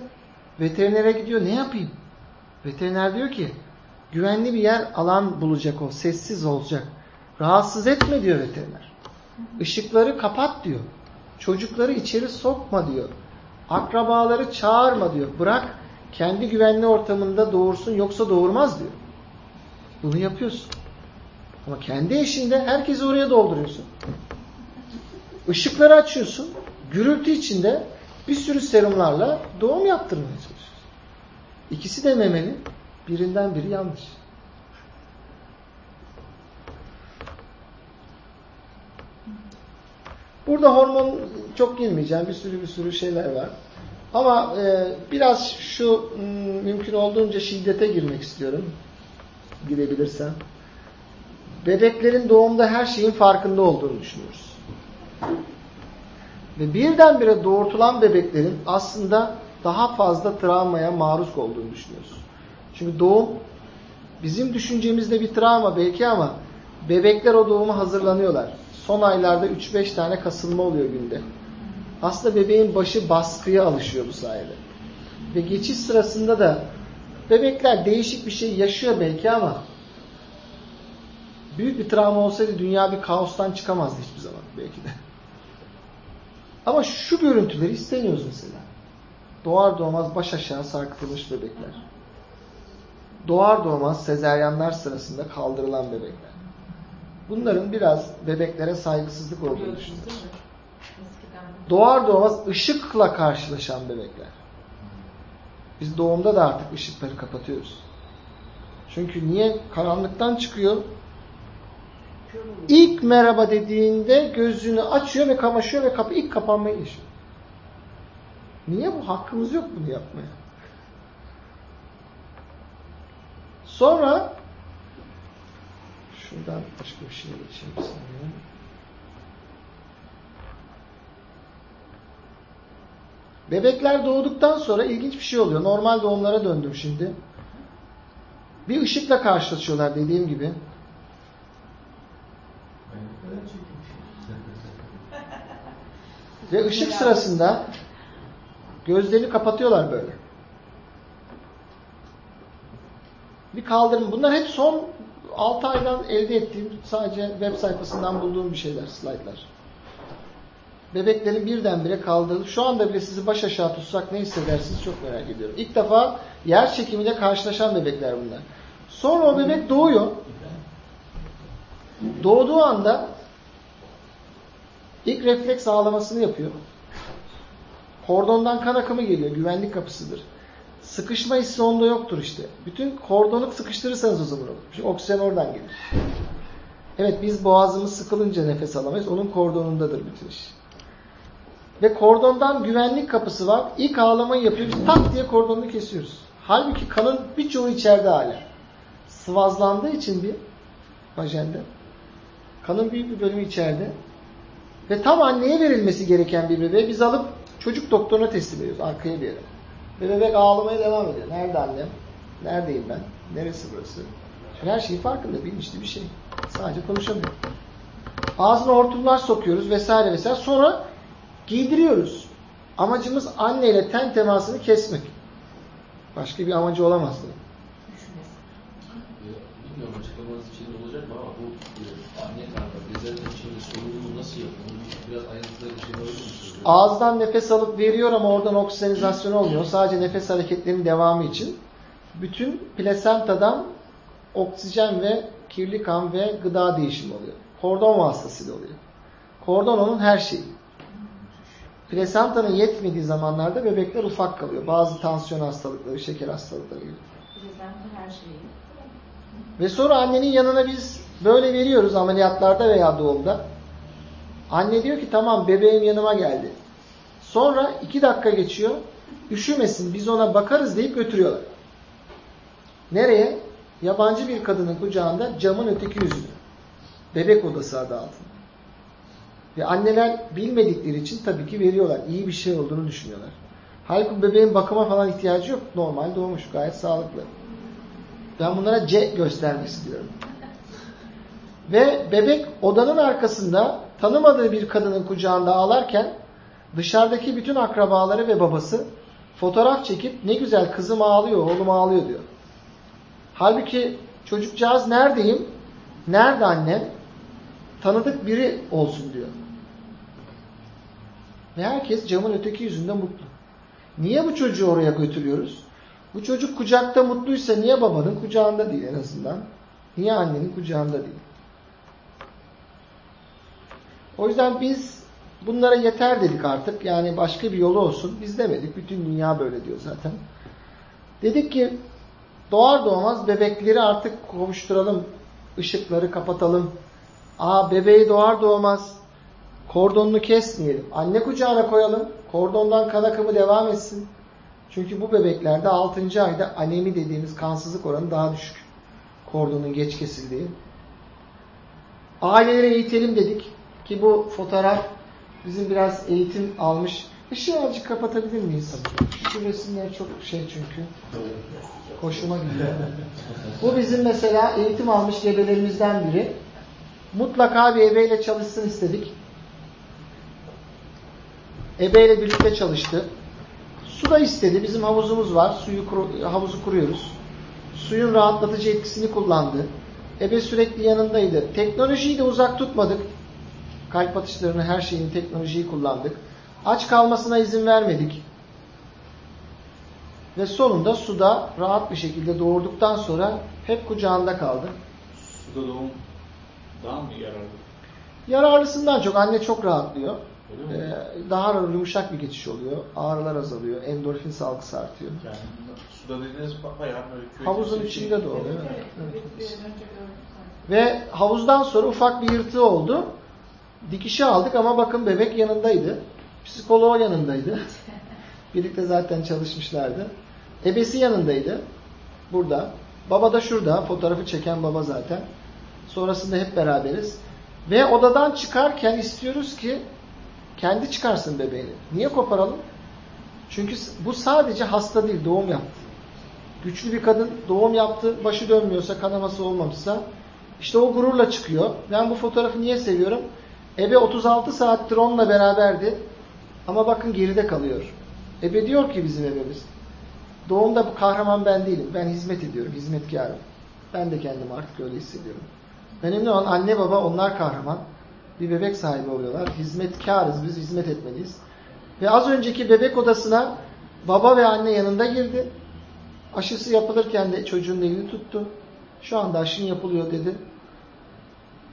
veterinere gidiyor. Ne yapayım? Veteriner diyor ki güvenli bir yer alan bulacak o. Sessiz olacak. Rahatsız etme diyor veteriner. Işıkları kapat diyor. Çocukları içeri sokma diyor. Akrabaları çağırma diyor. Bırak kendi güvenli ortamında doğursun yoksa doğurmaz diyor. Bunu yapıyorsun. Ama kendi eşinde herkesi oraya dolduruyorsun. Işıkları açıyorsun. Gürültü içinde bir sürü serumlarla doğum yaptırmaya çalışıyorsun. İkisi de memeli. Birinden biri yanlış. Burada hormon çok girmeyeceğim. Bir sürü bir sürü şeyler var. Ama e, biraz şu m, mümkün olduğunca şiddete girmek istiyorum. Girebilirsem. Bebeklerin doğumda her şeyin farkında olduğunu düşünüyoruz. Ve birdenbire doğurtulan bebeklerin aslında daha fazla travmaya maruz olduğunu düşünüyoruz. Çünkü doğum bizim düşüncemizde bir travma belki ama bebekler o doğuma hazırlanıyorlar. Son aylarda 3-5 tane kasılma oluyor günde. Aslında bebeğin başı baskıya alışıyor bu sayede. Ve geçiş sırasında da bebekler değişik bir şey yaşıyor belki ama büyük bir travma olsaydı dünya bir kaostan çıkamazdı hiçbir zaman belki de. Ama şu görüntüleri istemiyoruz mesela. Doğar doğmaz baş aşağı sarkıtılmış bebekler. Doğar doğmaz sezeryanlar sırasında kaldırılan bebekler. Bunların biraz bebeklere saygısızlık olduğunu düşünüyorum. Doğar doğmaz ışıkla karşılaşan bebekler. Biz doğumda da artık ışıkları kapatıyoruz. Çünkü niye? Karanlıktan çıkıyor. İlk merhaba dediğinde gözünü açıyor ve kamaşıyor ve kapı ilk kapanmayı yaşıyor. Niye bu? Hakkımız yok bunu yapmaya. Sonra şuradan başka bir şey geçeyim saniye. Bebekler doğduktan sonra ilginç bir şey oluyor. Normal doğumlara döndüm şimdi. Bir ışıkla karşılaşıyorlar dediğim gibi. Ve ışık sırasında gözlerini kapatıyorlar böyle. Bir kaldırım. Bunlar hep son 6 aydan elde ettiğim sadece web sayfasından bulduğum bir şeyler, slaytlar. Bebeklerin birdenbire kaldırılıp şu anda bile sizi baş aşağı tutsak ne hissedersiniz çok merak ediyorum. İlk defa yer çekimiyle karşılaşan bebekler bunlar. Sonra o bebek doğuyor. Doğduğu anda ilk refleks ağlamasını yapıyor. Kordondan kan akımı geliyor. Güvenlik kapısıdır. Sıkışma hissi onda yoktur işte. Bütün kordonu sıkıştırırsanız o zaman olur. Çünkü oksijen oradan gelir. Evet biz boğazımız sıkılınca nefes alamayız. Onun kordonundadır bütün iş. Ve kordondan güvenlik kapısı var. İlk ağlamayı yapıyor. Biz tak diye kordonunu kesiyoruz. Halbuki kanın birçoğu içeride hala. Sıvazlandığı için bir vajende. Kanın büyük bir bölümü içeride. Ve tam anneye verilmesi gereken bir bebeği biz alıp çocuk doktoruna teslim ediyoruz arkaya bir yere. Ve bebek ağlamaya devam ediyor. Nerede annem? Neredeyim ben? Neresi burası? Çünkü her şeyin farkında bilinçli bir şey. Sadece konuşamıyor. Ağzına hortumlar sokuyoruz vesaire vesaire. Sonra giydiriyoruz. Amacımız anneyle ten temasını kesmek. Başka bir amacı olamaz. bunun. Bilmiyorum açıklamanız içinde olacak mı ama bu e, anne karnı bezenin içinde solunumu nasıl yapıyor? Bunu Biraz ayrıntılı bir şey olabilir misiniz? Ağızdan nefes alıp veriyor ama oradan oksijenizasyon olmuyor. Sadece nefes hareketlerinin devamı için. Bütün plasentadan oksijen ve kirli kan ve gıda değişimi oluyor. Kordon vasıtasıyla oluyor. Kordon onun her şeyi. Plasentanın yetmediği zamanlarda bebekler ufak kalıyor. Bazı tansiyon hastalıkları, şeker hastalıkları gibi. Bizden her şeyi. Ve sonra annenin yanına biz böyle veriyoruz ameliyatlarda veya doğumda. Anne diyor ki tamam bebeğim yanıma geldi. Sonra iki dakika geçiyor. Üşümesin biz ona bakarız deyip götürüyorlar. Nereye? Yabancı bir kadının kucağında camın öteki yüzüne. Bebek odası adı altında. Ve anneler bilmedikleri için tabii ki veriyorlar. İyi bir şey olduğunu düşünüyorlar. Halbuki bebeğin bakıma falan ihtiyacı yok. Normal doğmuş. Gayet sağlıklı. Ben bunlara C göstermesi diyorum. Ve bebek odanın arkasında tanımadığı bir kadının kucağında ağlarken dışarıdaki bütün akrabaları ve babası fotoğraf çekip ne güzel kızım ağlıyor, oğlum ağlıyor diyor. Halbuki çocukcağız neredeyim? Nerede annem? Tanıdık biri olsun diyor. Ve herkes camın öteki yüzünde mutlu. Niye bu çocuğu oraya götürüyoruz? Bu çocuk kucakta mutluysa niye babanın kucağında değil en azından? Niye annenin kucağında değil? O yüzden biz bunlara yeter dedik artık. Yani başka bir yolu olsun. Biz demedik. Bütün dünya böyle diyor zaten. Dedik ki doğar doğmaz bebekleri artık kovuşturalım. Işıkları kapatalım. Aa bebeği doğar doğmaz kordonunu kesmeyelim. Anne kucağına koyalım. Kordondan kan akımı devam etsin. Çünkü bu bebeklerde 6. ayda anemi dediğimiz kansızlık oranı daha düşük. Kordonun geç kesildiği. Aileleri eğitelim dedik. Ki bu fotoğraf bizim biraz eğitim almış. Işığı azıcık kapatabilir miyiz? Şu resimler çok şey çünkü. Hoşuma gidiyor. Bu bizim mesela eğitim almış gebelerimizden biri. Mutlaka bir ebeyle çalışsın istedik. Ebeyle birlikte çalıştı. Su da istedi. Bizim havuzumuz var. Suyu kuru, havuzu kuruyoruz. Suyun rahatlatıcı etkisini kullandı. Ebe sürekli yanındaydı. Teknolojiyi de uzak tutmadık. Kalp atışlarını, her şeyin teknolojiyi kullandık. Aç kalmasına izin vermedik. Ve sonunda suda rahat bir şekilde doğurduktan sonra hep kucağında kaldı. Suda doğum daha mı yararlı? Yararlısından çok anne çok rahatlıyor. Ee, daha yumuşak bir geçiş oluyor. Ağrılar azalıyor. Endorfin salgısı artıyor. Yani suda dediğiniz bayağı böyle köy Havuzun şey- içinde doğuyor. Evet, Evet. evet. Ve havuzdan sonra ufak bir yırtığı oldu. Dikişi aldık ama bakın bebek yanındaydı. Psikoloğu yanındaydı. Birlikte zaten çalışmışlardı. Ebesi yanındaydı. Burada. Baba da şurada. Fotoğrafı çeken baba zaten. Sonrasında hep beraberiz. Ve odadan çıkarken istiyoruz ki kendi çıkarsın bebeğini. Niye koparalım? Çünkü bu sadece hasta değil, doğum yaptı. Güçlü bir kadın doğum yaptı, başı dönmüyorsa, kanaması olmamışsa işte o gururla çıkıyor. Ben bu fotoğrafı niye seviyorum? Ebe 36 saattir onunla beraberdi. Ama bakın geride kalıyor. Ebe diyor ki bizim ebemiz. Doğumda bu kahraman ben değilim. Ben hizmet ediyorum, hizmetkarım. Ben de kendimi artık öyle hissediyorum. Önemli olan anne baba onlar kahraman. Bir bebek sahibi oluyorlar. Hizmetkarız biz, hizmet etmeliyiz. Ve az önceki bebek odasına baba ve anne yanında girdi. Aşısı yapılırken de çocuğun elini tuttu. Şu anda aşın yapılıyor dedi.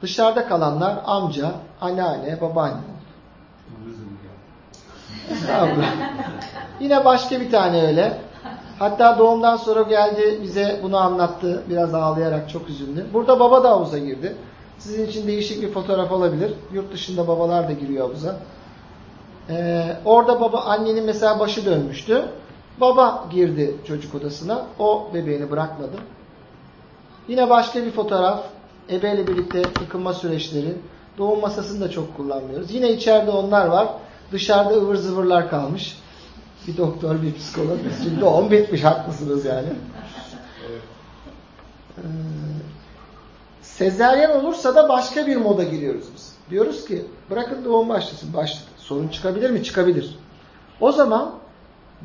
Dışarıda kalanlar amca, anneanne, babaanne oldu. Yine başka bir tane öyle. Hatta doğumdan sonra geldi bize bunu anlattı. Biraz ağlayarak çok üzüldü. Burada baba da havuza girdi. Sizin için değişik bir fotoğraf olabilir. Yurt dışında babalar da giriyor havuza. Ee, orada baba annenin mesela başı dönmüştü. Baba girdi çocuk odasına. O bebeğini bırakmadı. Yine başka bir fotoğraf. Ebeyle birlikte yıkılma süreçleri. Doğum masasını da çok kullanmıyoruz. Yine içeride onlar var. Dışarıda ıvır zıvırlar kalmış. Bir doktor, bir psikolog. Şimdi doğum bitmiş. Haklısınız yani. Ee, sezeryen olursa da başka bir moda giriyoruz biz. Diyoruz ki bırakın doğum başlasın. Başladı. Sorun çıkabilir mi? Çıkabilir. O zaman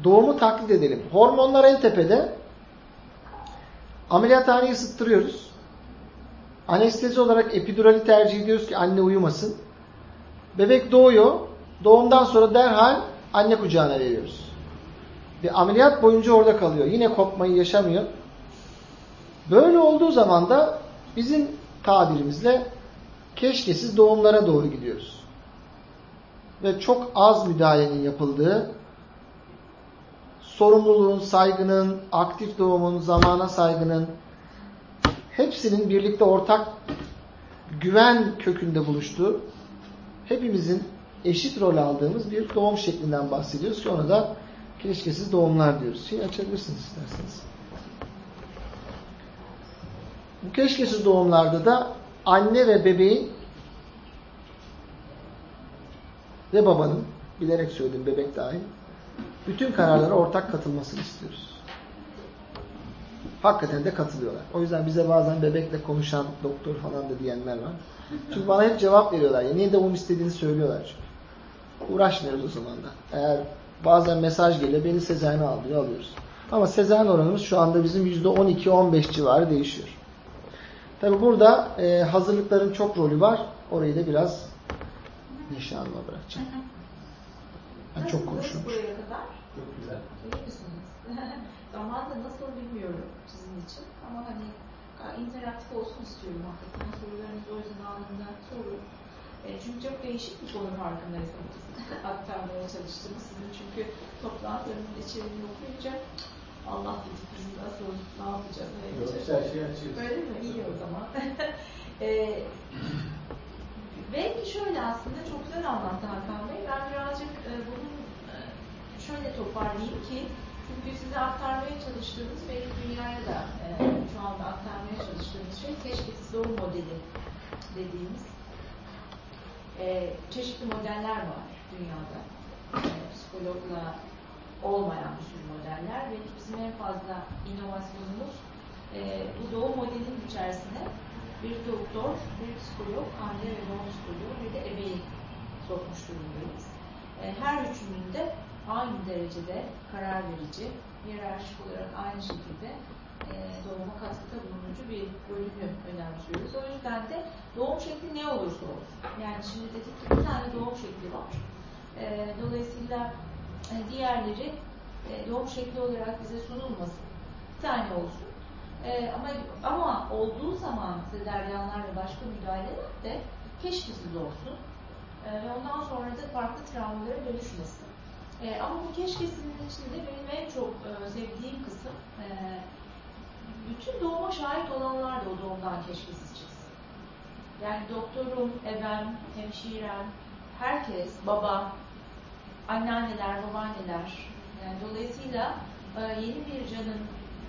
doğumu taklit edelim. Hormonlar en tepede. Ameliyathaneyi ısıttırıyoruz. Anestezi olarak epidurali tercih ediyoruz ki anne uyumasın. Bebek doğuyor. Doğumdan sonra derhal anne kucağına veriyoruz. Ve ameliyat boyunca orada kalıyor. Yine kopmayı yaşamıyor. Böyle olduğu zaman da bizim tabirimizle keşkesiz doğumlara doğru gidiyoruz. Ve çok az müdahalenin yapıldığı, sorumluluğun, saygının, aktif doğumun, zamana saygının hepsinin birlikte ortak güven kökünde buluştuğu, hepimizin eşit rol aldığımız bir doğum şeklinden bahsediyoruz ki ona da keşkesiz doğumlar diyoruz. Şey açabilirsiniz isterseniz. Bu keşkesiz doğumlarda da anne ve bebeğin ve babanın, bilerek söyledim bebek dahil, bütün kararlara ortak katılmasını istiyoruz. Hakikaten de katılıyorlar. O yüzden bize bazen bebekle konuşan doktor falan da diyenler var. Çünkü bana hep cevap veriyorlar. Ya, niye doğum istediğini söylüyorlar çünkü. Uğraşmıyoruz o zaman da. Eğer bazen mesaj geliyor, beni sezaryen al diyor, alıyoruz. Ama sezaryen oranımız şu anda bizim %12-15 civarı değişiyor. Tabi burada e, hazırlıkların çok rolü var. Orayı da biraz Neşe Hanım'a bırakacağım. Ben çok konuşuyorum. Nasıl buraya kadar? Çok güzel. İyi misiniz? Nasıl bilmiyorum sizin için ama hani e, interaktif olsun istiyorum hakikaten. Sorularınızı o yüzden anında sorun. E, çünkü çok değişik bir konu farkındaysanız aktarmaya çalıştığımız sizin çünkü toplantılarının içeriğini okuyunca Allah bilir biz nasıl ne yapacağız, ne Yok, yapacağız. her şeyi açıyoruz. Öyle mi? İyi o zaman. e, belki şöyle aslında çok güzel anlattı Hakan Bey. Ben birazcık e, bunun e, şöyle toparlayayım ki çünkü size aktarmaya çalıştığımız belki dünyaya da e, şu anda aktarmaya çalıştığımız şey keşkesiz doğum modeli dediğimiz e, çeşitli modeller var dünyada. E, psikologla olmayan bir sürü modeller ve bizim en fazla inovasyonumuz e, bu doğum modelinin içerisine bir doktor, bir psikolog, anne ve doğum psikoloğu bir de ebeveyn sokmuş durumdayız. E, her üçünün de aynı derecede karar verici, hiyerarşik olarak aynı şekilde e, doğuma katkıda bulunucu bir bölümü önemsiyoruz. O yüzden de doğum şekli ne olursa olsun. Yani şimdi dedik ki bir tane doğum şekli var. E, dolayısıyla e, diğerleri e, doğum şekli olarak bize sunulmasın. Bir tane olsun. E, ama ama olduğu zaman sezeryanlar ve başka müdahaleler de keşkesiz olsun. E, ondan sonra da farklı travmalara dönüşmesin. E, ama bu keşkesinin içinde benim en çok e, sevdiğim kısım e, bütün doğuma şahit olanlar da o doğumdan keşkesiz çıksın. Yani doktorum, ebem, hemşirem, herkes, baba, anneanneler, babaanneler. Yani dolayısıyla e, yeni bir canın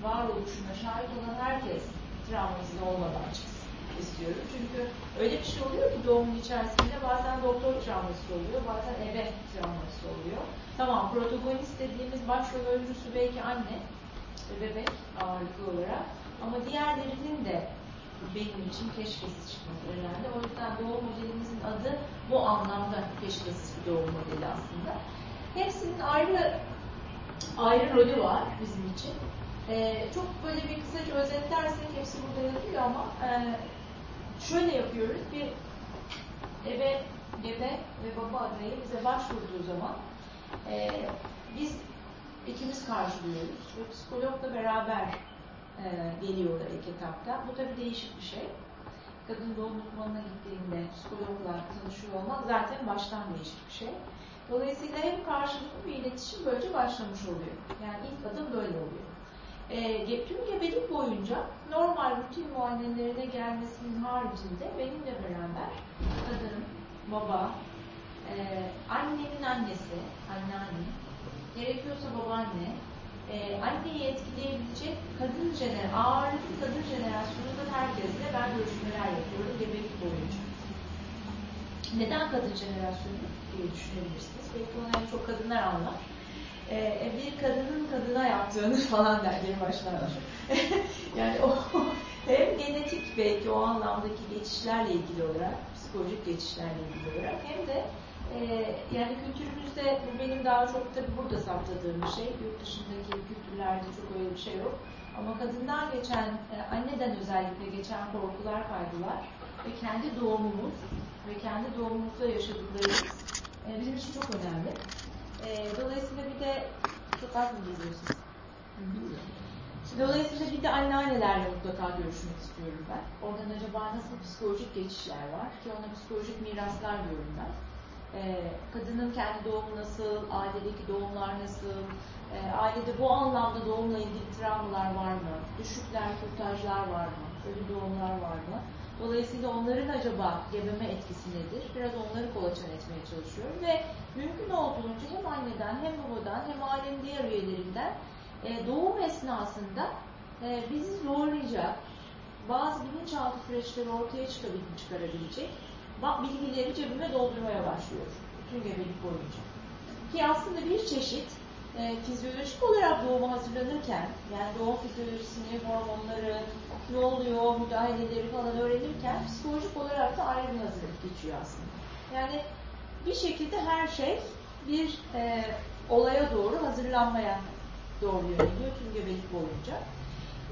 varoluşuna şahit olan herkes travmasız olmadan çıksın istiyorum. Çünkü öyle bir şey oluyor ki doğumun içerisinde bazen doktor travması oluyor, bazen ebe travması oluyor. Tamam, protagonist dediğimiz başrol oyuncusu belki anne bebek ağırlıklı olarak ama diğerlerinin de benim için keşkesiz çıkması önemli. O yüzden doğum modelimizin adı bu anlamda keşkesiz bir doğum modeli aslında. Hepsinin ayrı ayrı rolü var bizim için. Ee, çok böyle bir kısaca özetlersek hepsi burada yazıyor ama e, şöyle yapıyoruz. Bir ebe, gebe ve baba adayı bize başvurduğu zaman e, biz ikimiz karşılıyoruz ve psikologla beraber e, geliyorlar ilk etapta. Bu tabii değişik bir şey. Kadın doğum uzmanına gittiğinde psikologla tanışıyor olmak zaten baştan değişik bir şey. Dolayısıyla hem karşılıklı bir iletişim böylece başlamış oluyor. Yani ilk adım böyle oluyor. E, tüm gebelik boyunca normal rutin muayenelerine gelmesinin haricinde benimle beraber kadın, baba, e, annenin annesi, anneanne, gerekiyorsa babaanne, e, anneyi etkileyebilecek kadın jener, ağırlıklı kadın jenerasyonunda herkesle ben görüşmeler yapıyorum gebelik boyunca. Neden kadın jenerasyonu diye düşünebilirsiniz. Belki onu en çok kadınlar anlar. Ee, bir kadının kadına yaptığını falan der diye başlarlar. yani o hem genetik belki o anlamdaki geçişlerle ilgili olarak, psikolojik geçişlerle ilgili olarak hem de e, yani kültürümüzde bu benim daha çok tabii burada saptadığım bir şey. Yurt dışındaki kültürlerde çok öyle bir şey yok. Ama kadından geçen, e, anneden özellikle geçen korkular, kaygılar ve kendi doğumumuz ve kendi doğumumuzda yaşadıklarımız e, bizim için çok önemli. E, dolayısıyla bir de çok az mı geliyorsunuz? Dolayısıyla bir de anneannelerle mutlaka görüşmek istiyorum ben. Oradan acaba nasıl psikolojik geçişler var ki ona psikolojik miraslar diyorum ben. Ee, kadının kendi doğumu nasıl, ailedeki doğumlar nasıl, e, ailede bu anlamda doğumla ilgili travmalar var mı, düşükler, kurtajlar var mı, ölü doğumlar var mı? Dolayısıyla onların acaba gebeme etkisi nedir? Biraz onları kolaçan etmeye çalışıyorum ve mümkün olduğunca hem anneden hem babadan hem ailenin diğer üyelerinden e, doğum esnasında e, bizi zorlayacak bazı bilinçaltı süreçleri ortaya çıkarabilecek bilgileri cebime doldurmaya başlıyor. Bütün gebelik boyunca. Ki aslında bir çeşit e, fizyolojik olarak doğuma hazırlanırken, yani doğum fizyolojisini, hormonları, ne oluyor, müdahaleleri falan öğrenirken psikolojik olarak da ayrı bir hazırlık geçiyor aslında. Yani bir şekilde her şey bir e, olaya doğru hazırlanmaya doğru yöneliyor tüm gebelik boyunca.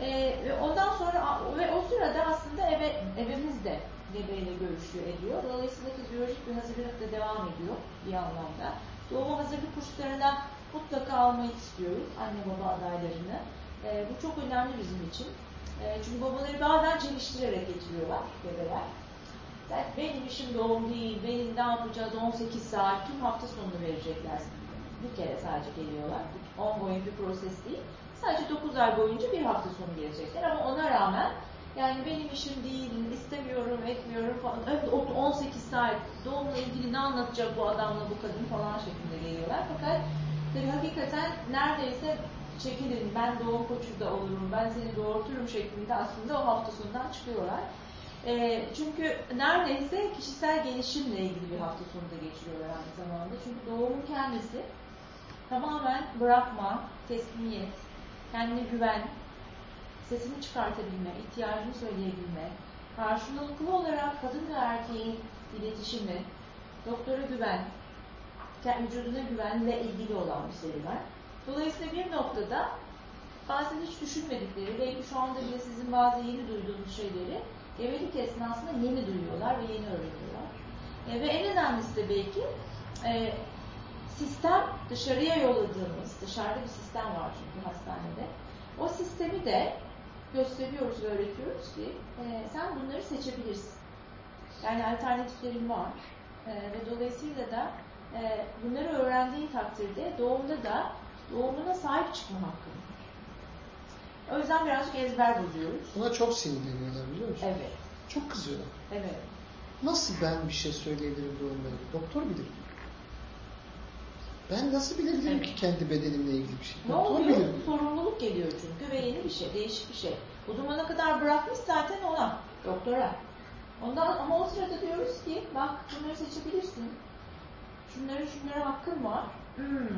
E, ve ondan sonra ve o sırada aslında eve, evimiz de gebeyle görüşüyor ediyor. Dolayısıyla fizyolojik bir hazırlık da devam ediyor bir anlamda. Doğuma hazırlık kurslarına mutlaka almayı istiyoruz anne baba adaylarını. E, bu çok önemli bizim için. E, çünkü babaları bazen çeliştirerek getiriyorlar bebeler. Yani benim işim doğum değil, benim ne yapacağız 18 saat, tüm hafta sonunu verecekler. Bir kere sadece geliyorlar. Ongoing bir proses değil. Sadece 9 ay boyunca bir hafta sonu gelecekler ama ona rağmen yani benim işim değil, istemiyorum, etmiyorum falan. Evet, o 18 saat doğumla ilgili ne anlatacak bu adamla bu kadın falan şeklinde geliyorlar. Fakat tabii hakikaten neredeyse çekilin, ben doğum koçu da olurum, ben seni doğurturum şeklinde aslında o hafta sonundan çıkıyorlar. E, çünkü neredeyse kişisel gelişimle ilgili bir hafta sonu da geçiriyorlar aynı zamanda. Çünkü doğumun kendisi tamamen bırakma, teslimiyet, kendine güven, sesini çıkartabilme, ihtiyacını söyleyebilme, karşılıklı olarak kadın ve erkeğin iletişimi, doktora güven, vücuduna güvenle ilgili olan bir serüven. Dolayısıyla bir noktada bazen hiç düşünmedikleri, belki şu anda bile sizin bazı yeni duyduğunuz şeyleri gebelik esnasında yeni duyuyorlar ve yeni öğreniyorlar. E, ve en önemlisi de belki e, sistem dışarıya yolladığımız, dışarıda bir sistem var çünkü hastanede. O sistemi de gösteriyoruz ve öğretiyoruz ki e, sen bunları seçebilirsin. Yani alternatiflerin var. E, ve dolayısıyla da e, bunları öğrendiğin takdirde doğumda da doğumuna sahip çıkma hakkın var. O yüzden birazcık ezber bozuyoruz. Buna çok sinirleniyorlar biliyor musun? Evet. Çok kızıyorlar. Evet. Nasıl ben bir şey söyleyebilirim doğumla ilgili? Doktor bilir. Ben nasıl bilebilirim Evet. ki kendi bedenimle ilgili bir şey? Ne Doktor oluyor? bilir. Sorumluluk geliyor çünkü ve yeni bir şey, değişik bir şey. Bu zamana kadar bırakmış zaten ona, doktora. Ondan ama o sırada diyoruz ki bak bunları seçebilirsin. Şunları şunlara hakkın var. Hmm.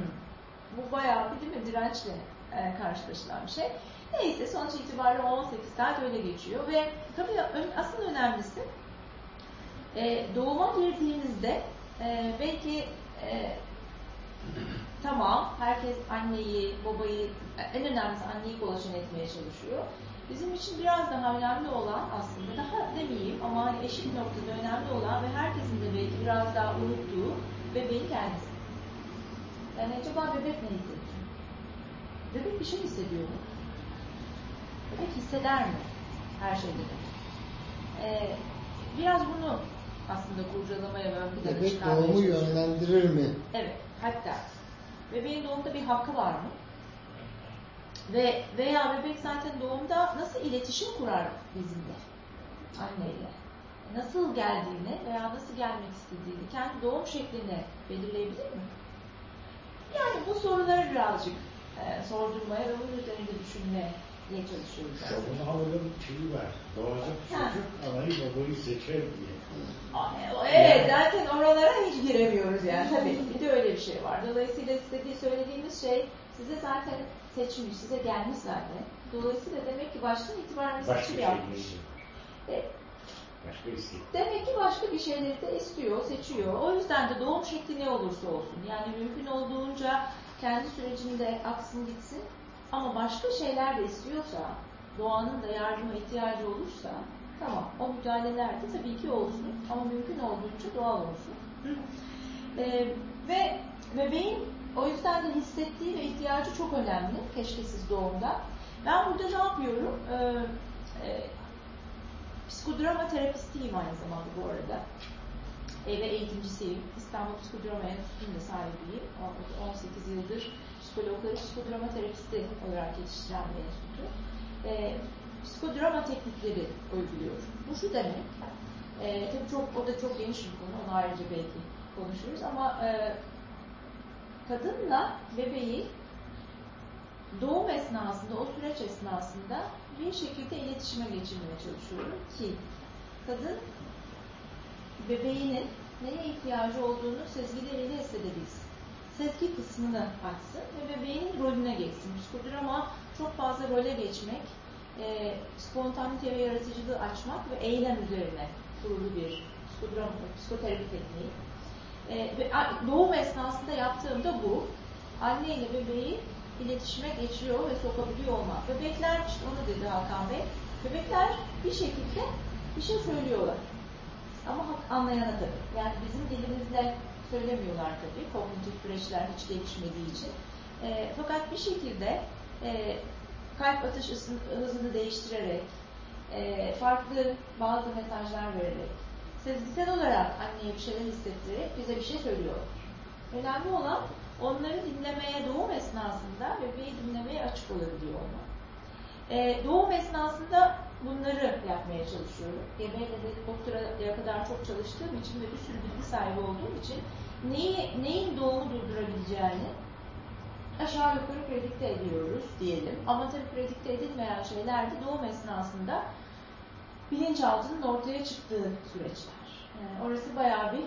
Bu bayağı bir değil mi dirençle e, karşılaşılan bir şey. Neyse sonuç itibariyle 18 saat öyle geçiyor ve tabii asıl önemlisi e, doğuma girdiğinizde e, belki e, tamam herkes anneyi, babayı, en önemlisi anneyi kolaçan etmeye çalışıyor. Bizim için biraz daha önemli olan aslında, daha demeyeyim ama hani eşit noktada önemli olan ve herkesin de belki biraz daha unuttuğu bebeğin kendisi. Yani acaba bebek ne hissediyor? Bebek bir şey hissediyor mu? Bebek hisseder mi? Her şeyden önce. Ee, biraz bunu aslında kurcalamaya ve ön plana Bebek doğumu yönlendirir mi? Evet, hatta bebeğin doğumda bir hakkı var mı? Ve veya bebek zaten doğumda nasıl iletişim kurar bizimle, anneyle? Nasıl geldiğini veya nasıl gelmek istediğini, kendi doğum şeklini belirleyebilir mi? Yani bu soruları birazcık e, sordurmaya ve bunun üzerinde düşünmeye çalışıyoruz. Şovun havaların şeyi var. Doğacak çocuk anayı babayı seçer diye. Aa, Evet, zaten oralara hiç giremiyoruz yani tabii. Bir de öyle bir şey var. Dolayısıyla istediği söylediğimiz şey size zaten seçmiş, size gelmiş zaten. Dolayısıyla demek ki baştan itibaren bir seçim şey yapmış. E, Başka istek. Demek ki başka bir şeyleri de istiyor, seçiyor. O yüzden de doğum şekli ne olursa olsun. Yani mümkün olduğunca kendi sürecinde aksın gitsin. Ama başka şeyler de istiyorsa, doğanın da yardıma ihtiyacı olursa, tamam o müdahaleler de tabii ki olsun. Ama mümkün olduğunca doğal olsun. Ee, ve bebeğin o yüzden de hissettiği ve ihtiyacı çok önemli keşkesiz doğumda. Ben burada ne yapıyorum? Ee, Psikodrama terapistiyim aynı zamanda bu arada. E, ve eğitimcisiyim. İstanbul Psikodrama Enstitüsü'nün de sahibiyim. O- 18 yıldır psikologları psikodrama terapisti olarak yetiştiren bir enstitü. E, psikodrama teknikleri uyguluyorum. Bu şu demek. E, tabii çok, o da çok geniş bir konu. Onu ayrıca belki konuşuruz ama e, kadınla bebeği doğum esnasında, o süreç esnasında bir şekilde iletişime geçirmeye çalışıyorum ki kadın bebeğinin neye ihtiyacı olduğunu sezgileriyle hissedebilsin. Sezgi kısmını açsın ve bebeğin rolüne geçsin. Psikodrama çok fazla role geçmek, e, spontanite ve yaratıcılığı açmak ve eylem üzerine kurulu bir psikodrama, psikoterapi tekniği. E, doğum esnasında yaptığım da bu. Anne ile bebeği iletişime geçiyor ve sokabiliyor olmak. Bebekler, işte onu dedi Hakan Bey, bebekler bir şekilde bir şey söylüyorlar. Ama anlayana tabii. Yani bizim dilimizle söylemiyorlar tabii. Kognitif süreçler hiç gelişmediği için. E, fakat bir şekilde e, kalp atış hızını değiştirerek, e, farklı bazı mesajlar vererek, sezgisel olarak anneye bir şeyler hissettirerek bize bir şey söylüyorlar. Önemli olan onları dinlemeye doğum esnasında bebeği dinlemeye açık olabiliyor olmak. Ee, doğum esnasında bunları yapmaya çalışıyorum. Gebeyle de doktoraya kadar çok çalıştığım için ve bir sürü bilgi sahibi olduğum için neyi, neyin doğumu durdurabileceğini aşağı yukarı predikte ediyoruz diyelim. Ama tabii predikte edilmeyen şeyler de doğum esnasında bilinçaltının ortaya çıktığı süreçler. Yani orası bayağı bir e,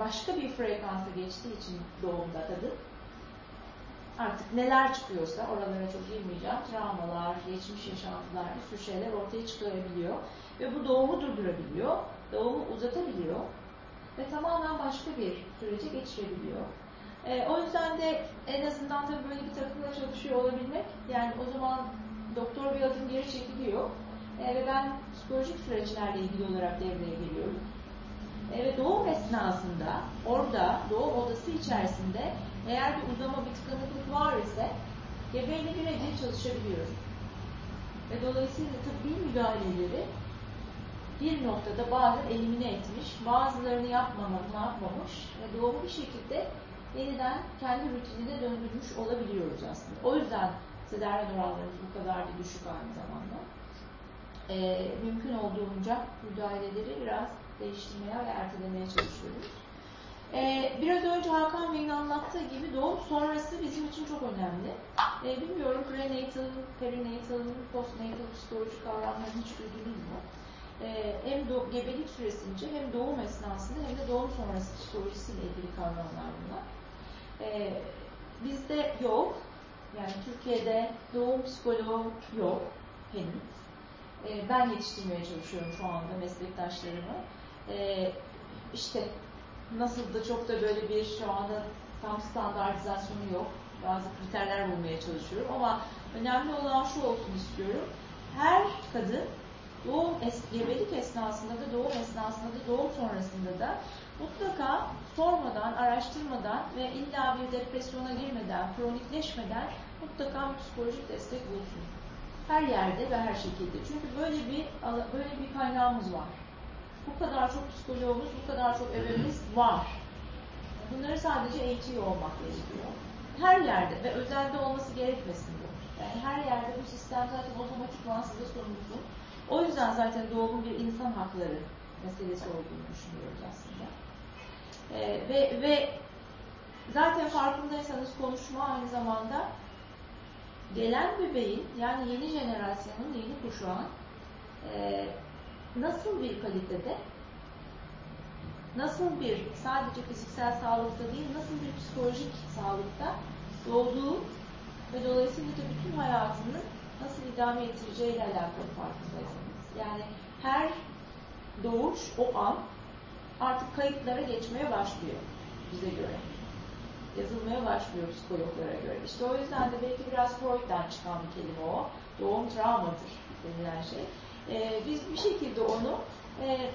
başka bir frekansa geçtiği için doğumda tabii artık neler çıkıyorsa oralara çok girmeyeceğim. Travmalar, geçmiş yaşantılar, bir sürü şeyler ortaya çıkarabiliyor. Ve bu doğumu durdurabiliyor. Doğumu uzatabiliyor. Ve tamamen başka bir sürece geçirebiliyor. E, o yüzden de en azından tabii böyle bir takımla çalışıyor olabilmek, yani o zaman doktor bir adım geri çekiliyor. E, ve ben psikolojik süreçlerle ilgili olarak devreye geliyorum. E, ve doğum esnasında, orada, doğum odası içerisinde eğer bir uzama, bir tıkanıklık var ise gebeyle birebir çalışabiliyoruz. Ve dolayısıyla tıbbi müdahaleleri bir noktada bazen elimine etmiş, bazılarını yapmamak, yapmamış ve doğumu bir şekilde yeniden kendi rutinine döndürmüş olabiliyoruz aslında. O yüzden sezaryen oranlarımız bu kadar da düşük aynı zamanda. Ee, mümkün olduğunca müdahaleleri biraz değiştirmeye ve ertelemeye çalışıyoruz. Ee, biraz önce Hakan Bey'in anlattığı gibi doğum sonrası bizim için çok önemli. Ee, bilmiyorum prenatal, perinatal, postnatal psikolojik kavramlarını hiç duydunuz mu? Ee, hem gebelik süresince hem doğum esnasında hem de doğum sonrası psikolojisiyle ilgili kavramlar bunlar. Ee, bizde yok. Yani Türkiye'de doğum psikoloğu yok henüz. Ee, ben yetiştirmeye çalışıyorum şu anda meslektaşlarımı. Ee, işte nasıl da çok da böyle bir şu anda tam standartizasyonu yok. Bazı kriterler bulmaya çalışıyorum ama önemli olan şu olsun istiyorum. Her kadın doğum es gebelik esnasında da doğum esnasında da doğum sonrasında da mutlaka sormadan, araştırmadan ve illa bir depresyona girmeden, kronikleşmeden mutlaka psikolojik destek bulsun. Her yerde ve her şekilde. Çünkü böyle bir böyle bir kaynağımız var. Bu kadar çok psikoloğumuz, bu kadar çok ebemiz var. Bunları sadece eğitiyor olmak gerekiyor. Her yerde ve özelde olması gerekmesin bu. Yani her yerde bu sistem zaten otomatikman size sorumlusun. O yüzden zaten doğumun bir insan hakları meselesi olduğunu düşünüyoruz aslında. Ee, ve, ve zaten farkındaysanız konuşma aynı zamanda gelen bebeğin yani yeni jenerasyonun, yeni kuşağın e, nasıl bir kalitede, nasıl bir sadece fiziksel sağlıkta değil, nasıl bir psikolojik sağlıkta doğduğu ve dolayısıyla da bütün hayatını nasıl idame ettireceğiyle alakalı farkındaysanız. Yani her doğuş o an artık kayıtlara geçmeye başlıyor bize göre. Yazılmaya başlıyor psikologlara göre. İşte o yüzden de belki biraz Freud'dan çıkan bir kelime o. Doğum travmadır denilen şey. Ee, biz bir şekilde onu e,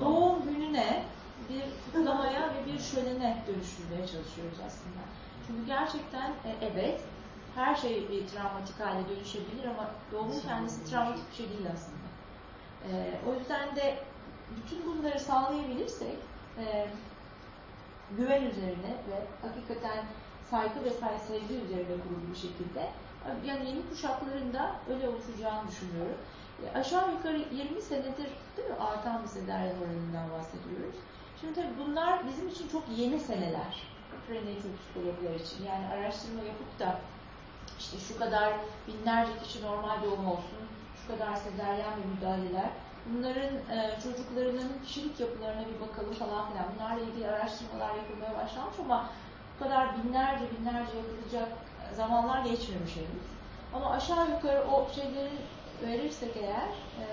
doğum gününe bir kutlamaya ve bir şölene dönüştürmeye çalışıyoruz aslında. Çünkü gerçekten e, evet her şey bir travmatik hale dönüşebilir ama doğumun kendisi travmatik bir şey değil aslında. E, o yüzden de bütün bunları sağlayabilirsek e, güven üzerine ve hakikaten saygı ve sevgi üzerine kurulu bir şekilde yani yeni kuşakların da öyle oluşacağını düşünüyorum. E, aşağı yukarı 20 senedir değil mi, artan bir sezaryen oranından bahsediyoruz. Şimdi tabii bunlar bizim için çok yeni seneler. Prenatal psikologlar için. Yani araştırma yapıp da işte şu kadar binlerce kişi normal doğum olsun, şu kadar sezaryen ve müdahaleler. Bunların e, çocuklarının kişilik yapılarına bir bakalım falan filan. Bunlarla ilgili araştırmalar yapılmaya başlanmış ama bu kadar binlerce binlerce yapılacak zamanlar geçmemiş henüz. Ama aşağı yukarı o şeyleri verirsek eğer e,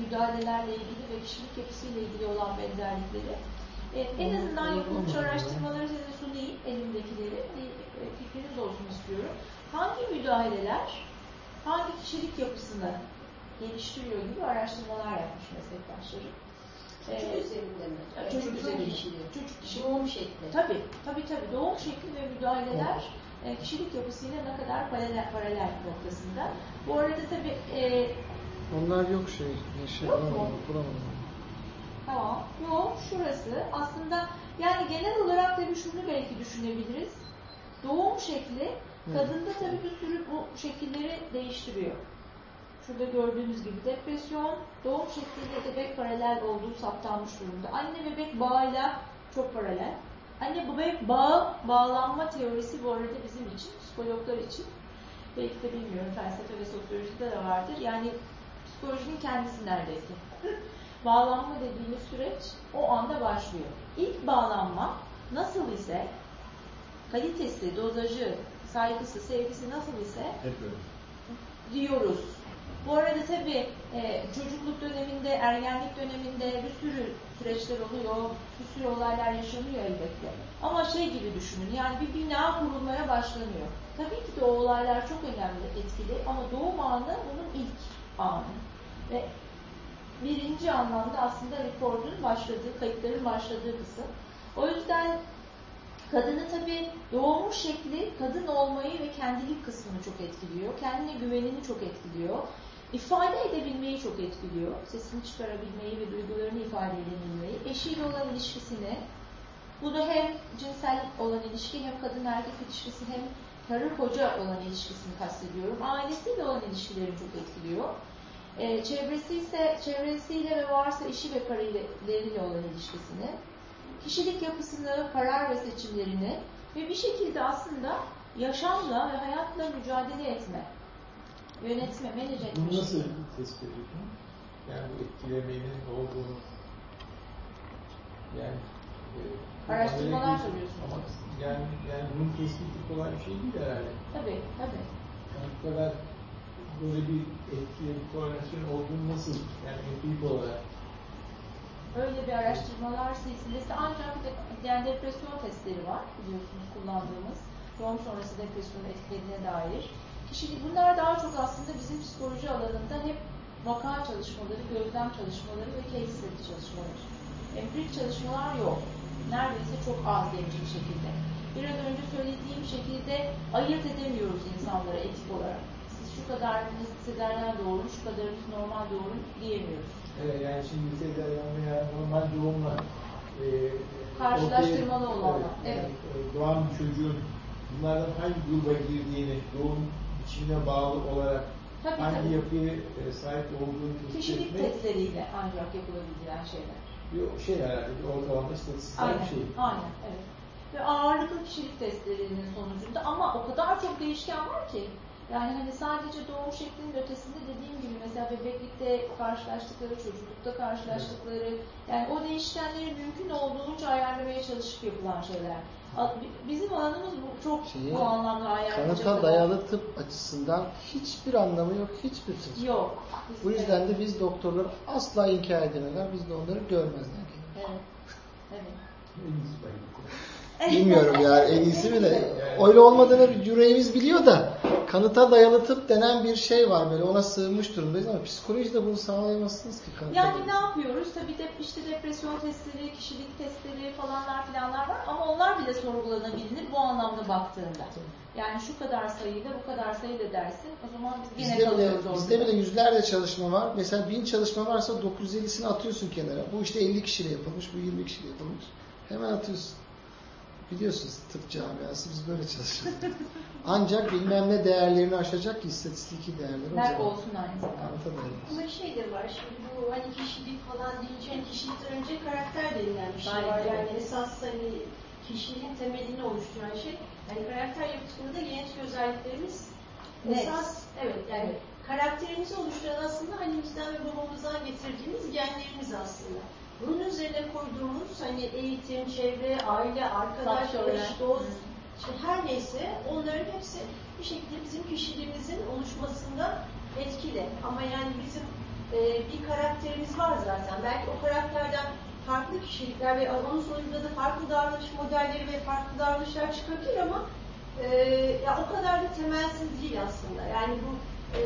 müdahalelerle ilgili ve kişilik yapısıyla ilgili olan benzerlikleri e, en azından yapılmış araştırmaları size sunayım elimdekileri bir e, fikriniz olsun istiyorum. Hangi müdahaleler hangi kişilik yapısını geliştiriyor gibi araştırmalar yapmış meslektaşları. Çocuk üzerinde mi? Yani çocuk, üzerinde. Kişiliği. Çocuk kişiliği. Doğum şekli. Tabii, tabii tabii. Doğum şekli ve müdahaleler e, kişilik yapısıyla ne kadar paralel, paralel noktasında. Bu arada tabii e, Onlar yok şey. Neşe Yok mu? bulamadım. bulamadım. Tamam. Yok şurası. Aslında yani genel olarak tabii şunu belki düşünebiliriz. Doğum şekli kadında tabii bir sürü bu şekilleri değiştiriyor. Şurada gördüğümüz gibi depresyon doğum şekliyle bebek paralel olduğu saptanmış durumda. Anne bebek bağıyla çok paralel. Anne bebek bağı, bağlanma teorisi bu arada bizim için, psikologlar için belki de bilmiyorum felsefe ve sosyolojide de vardır. Yani psikolojinin kendisi neredeyse. bağlanma dediğimiz süreç o anda başlıyor. İlk bağlanma nasıl ise kalitesi, dozajı, saygısı, sevgisi nasıl ise öyle. diyoruz. Bu arada tabii e, çocukluk döneminde, ergenlik döneminde bir sürü süreçler oluyor, bir sürü olaylar yaşanıyor elbette. Ama şey gibi düşünün, yani bir bina kurulmaya başlanıyor. Tabii ki de o olaylar çok önemli, etkili ama doğum anı bunun ilk anı. Ve birinci anlamda aslında rekordun başladığı, kayıtların başladığı kısım. O yüzden Kadını tabii doğmuş şekli kadın olmayı ve kendilik kısmını çok etkiliyor. Kendine güvenini çok etkiliyor. İfade edebilmeyi çok etkiliyor. Sesini çıkarabilmeyi ve duygularını ifade edebilmeyi. Eşiyle olan ilişkisini, bunu hem cinsel olan ilişki hem kadın erkek ilişkisi hem karı koca olan ilişkisini kastediyorum. Ailesiyle olan ilişkilerini çok etkiliyor. Ee, çevresi ise çevresiyle ve varsa eşi ve karılarıyla olan ilişkisini, kişilik yapısını, karar ve seçimlerini ve bir şekilde aslında yaşamla ve hayatla mücadele etme, yönetme, etme. Bunu nasıl tespit ediyorsun? Yani bu etkilemenin olduğunu yani e, Araştırmalar soruyorsunuz. Ama yani, yani bunun tespiti kolay bir şey değil herhalde. Tabii, tabii. Yani bu kadar böyle bir etki, bir korelasyon olduğunu nasıl yani empirik olarak Öyle bir araştırmalar silsilesi ancak yani depresyon testleri var biliyorsunuz kullandığımız. Doğum sonrası depresyonu etkilediğine dair. Kişilik, bunlar daha çok aslında bizim psikoloji alanında hep vaka çalışmaları, gözlem çalışmaları ve case study çalışmaları. Empirik çalışmalar yok. Neredeyse çok az gelecek şekilde. Biraz önce söylediğim şekilde ayırt edemiyoruz insanlara etik olarak. Siz şu kadarınız sezeryen doğurun, şu kadarınız normal doğurun diyemiyoruz. Evet, yani şimdi sezaryen veya normal doğumla e, Karşılaştırmalı ortaya- olanlar, yani, evet. e, doğan bir çocuğun bunlardan hangi gruba girdiğini doğum biçimine bağlı olarak Tabii hangi tabii. yapıya e, sahip olduğunu tespit Kişilik etmek testleriyle ancak yapılabilen şeyler. bir şey herhalde bir ortalama istatistiksel bir şey. aynen, evet. Ve ağırlıklı kişilik testlerinin sonucunda ama o kadar çok değişken var ki yani hani sadece doğum şeklinin ötesinde dediğim gibi mesela bebeklikte karşılaştıkları, çocuklukta karşılaştıkları yani o değişkenleri mümkün olduğunca ayarlamaya çalışıp yapılan şeyler. Bizim alanımız bu, çok Şeyi, bu anlamda ayarlayacak. Kanıta dayalı tıp açısından hiçbir anlamı yok, hiçbir tıp. Yok. Bu yüzden de biz doktorları asla inkar edemezler, biz de onları görmezler. Evet. Evet. Bilmiyorum ya en iyisi mi de. Öyle olmadığını yüreğimiz biliyor da kanıta dayalı tıp denen bir şey var böyle ona sığınmış durumdayız ama psikolojide bunu sağlayamazsınız ki kanıta Yani ne yapıyoruz? Tabii de işte depresyon testleri, kişilik testleri falanlar filanlar var ama onlar bile sorgulanabilir bu anlamda baktığında. Yani şu kadar sayıyla bu kadar sayıyla dersin o zaman biz yine Bizde bile, kalıyoruz orada. bizde bile yüzlerce çalışma var. Mesela bin çalışma varsa 950'sini atıyorsun kenara. Bu işte 50 kişiyle yapılmış, bu 20 kişiyle yapılmış. Hemen atıyorsun. Biliyorsunuz tıp camiası biz böyle çalışıyoruz. Ancak bilmem ne değerlerini aşacak ki istatistiki değerleri Ner olsun aynı zamanda. Ama şey de var şimdi bu hani kişilik falan deyince hani kişilikten önce karakter denilen bir şey Aynen. var. Yani esas hani kişiliğin temelini oluşturan şey. Yani karakter yapısında genetik özelliklerimiz Net. esas evet yani Evet. karakterimizi oluşturan aslında annemizden ve babamızdan getirdiğimiz genlerimiz aslında. Bunun üzerine koyduğumuz hani eğitim, çevre, aile, arkadaş, eş, dost, işte her neyse onların hepsi bir şekilde bizim kişiliğimizin oluşmasında etkili. Ama yani bizim e, bir karakterimiz var zaten. Belki o karakterden farklı kişilikler ve onun sonucunda da farklı davranış modelleri ve farklı davranışlar çıkabilir ama e, ya o kadar da temelsiz değil aslında. Yani bu e,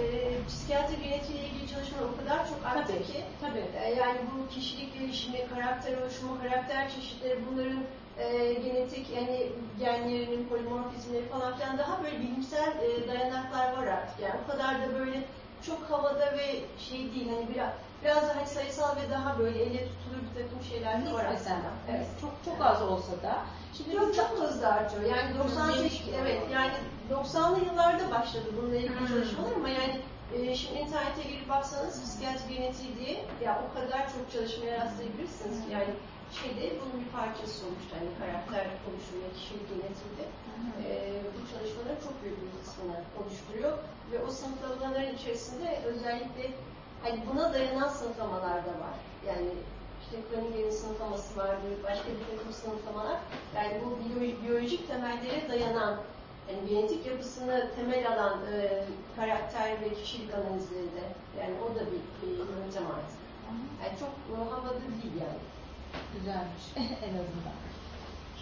psikiyatri genetiğiyle ilgili çalışmalar o kadar çok arttı Tabii, ki tabii. e, yani bu kişilik gelişimi, karakter oluşumu, karakter çeşitleri bunların e, genetik yani genlerinin polimorfizmleri falan filan daha böyle bilimsel e, dayanaklar var artık. Yani o kadar da böyle çok havada ve şey değil hani biraz biraz daha sayısal ve daha böyle elle tutulur bir takım şeyler de var aslında. Evet, çok çok az olsa da. Şimdi Yok çok hızlı artıyor. Yani 98 Gelişiyor. evet yani 90'lı yıllarda başladı bununla ilgili çalışmalar ama yani e, şimdi internete girip baksanız psikiyatri genetiği diye ya o kadar çok çalışmaya rastlayabilirsiniz ki yani şeyde bunun bir parçası sonuçta hani karakter oluşumu kişilik genetiği de e, bu çalışmaların çok büyük bir kısmını oluşturuyor ve o sınıflamaların içerisinde özellikle hani buna dayanan sınıflamalar da var. Yani işte Kroninger'in sınıflaması vardır, başka bir takım sınıflamalar. Yani bu biyo- biyolojik temellere dayanan, yani genetik yapısını temel alan e, karakter ve kişilik analizleri de, yani o da bir, bir yöntem artık. Yani çok e, havada değil yani. Güzelmiş en azından.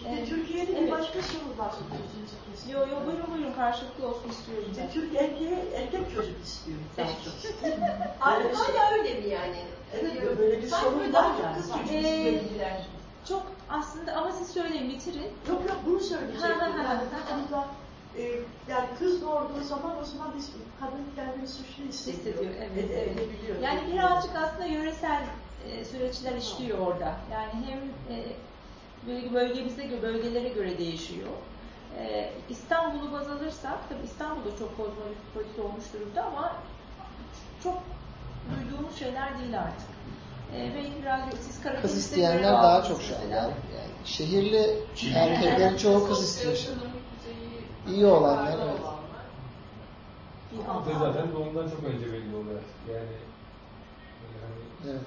Ee, Evet. Türkiye'de bir Evet. başka soru var sözünüzü kesin. Yo yo buyurun buyurun karşılıklı olsun istiyorum İşte ben. Türk erkeği erkek çocuk istiyor çok. Hala, Öyle hala öyle mi yani? Evet, böyle bir sorun var yani. kız çocuk Ee. Çok aslında ama siz söyleyin bitirin. Yok yok bunu söyleyecektim. Ha, ha, ha, Yani ha. e, yani kız doğurduğu zaman o zaman biz kadın kendini suçlu hissediyor. Hissediyor, evet, Ede- evet. edebiliyor. Yani birazcık aslında yöresel e, süreçler işliyor orada. Yani hem e, bölge- bölgemizde gö- bölgelere göre değişiyor. E, İstanbul'u baz alırsak, tabii İstanbul'da çok kozmopolit olmuş durumda ama çok duyduğumuz şeyler değil artık. E, belki biraz siz Karadeniz'de Kız isteyenler göre daha çok şu an. mesela. Yani, yani şehirli erkeklerin çoğu kız istiyor. İyi olanlar evet. Da zaten doğumdan çok önce belli oluyor. Yani yani Evet.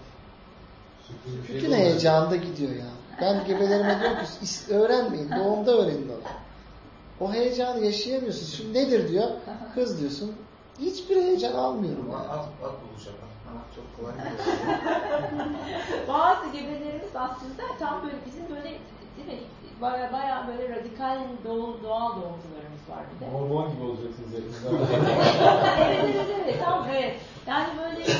şey Bütün de olmuyor. heyecanı da gidiyor ya. Ben gebelerime diyorum ki "İs- öğrenmeyin, doğumda öğrenin onu. O heyecanı yaşayamıyorsun. Şimdi nedir diyor? Kız diyorsun. Hiçbir heyecan almıyorum Ama yani. at, at bulacak. Ama çok kolay Bazı gebelerimiz aslında tam böyle bizim böyle değil mi? Baya baya böyle radikal doğal doğumcularımız var bir de. Hormon gibi olacaksınız yakında. evet evet evet tam evet. Yani böyle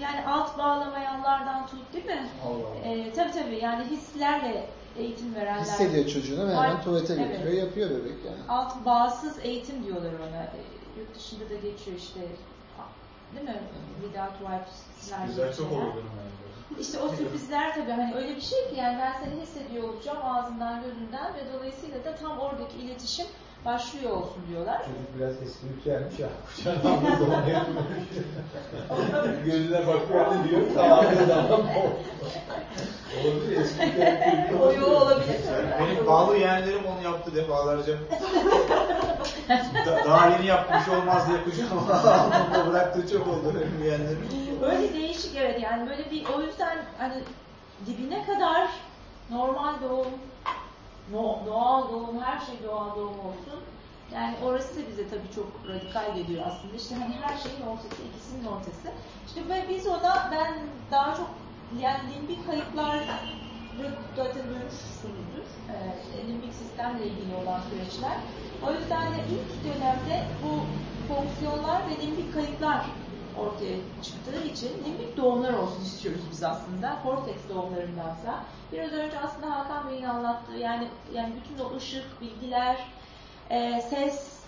yani alt bağlamayanlardan tut değil mi? Allah Allah. Ee, tabii tabii yani hislerle eğitim verenler. Hissediyor çocuğunu ve hemen tuvalete Evet. götürüyor, yapıyor bebek yani. Alt bağımsız eğitim diyorlar ona. Ee, Yurt dışında da geçiyor işte. Değil mi? Without wipes'ler. Güzel çok hayatımda. İşte o sürprizler tabii hani öyle bir şey ki yani ben seni hissediyor olacağım ağzından gözünden ve dolayısıyla da tam oradaki iletişim başlıyor olsun diyorlar. Çocuk biraz espritüelmiş ya. Kucağına doğum yapmış. Gözüne bakıyor diyor? Tamam tamam. Olabilir espritüel. O yol olabilir. Benim bağlı yeğenlerim onu yaptı defalarca. da, daha yeni yapmış olmaz diye kucağıma bıraktığı çok oldu benim yeğenlerim. Böyle değişik evet yani böyle bir o yüzden hani dibine kadar normal doğum, doğal doğum, her şey doğal doğum olsun. Yani orası da bize tabii çok radikal geliyor aslında. İşte hani her şeyin ortası, ikisinin ortası. İşte ve biz ona ben daha çok yani limbik kayıplar zaten duymuşsunuzdur. Ee, limbik sistemle ilgili olan süreçler. O yüzden de ilk dönemde bu fonksiyonlar ve limbik kayıplar ortaya çıktığı için limbik doğumlar olsun istiyoruz biz aslında. Korteks doğumlarındansa. Biraz önce aslında Hakan Bey'in anlattığı yani yani bütün o ışık, bilgiler, e, ses,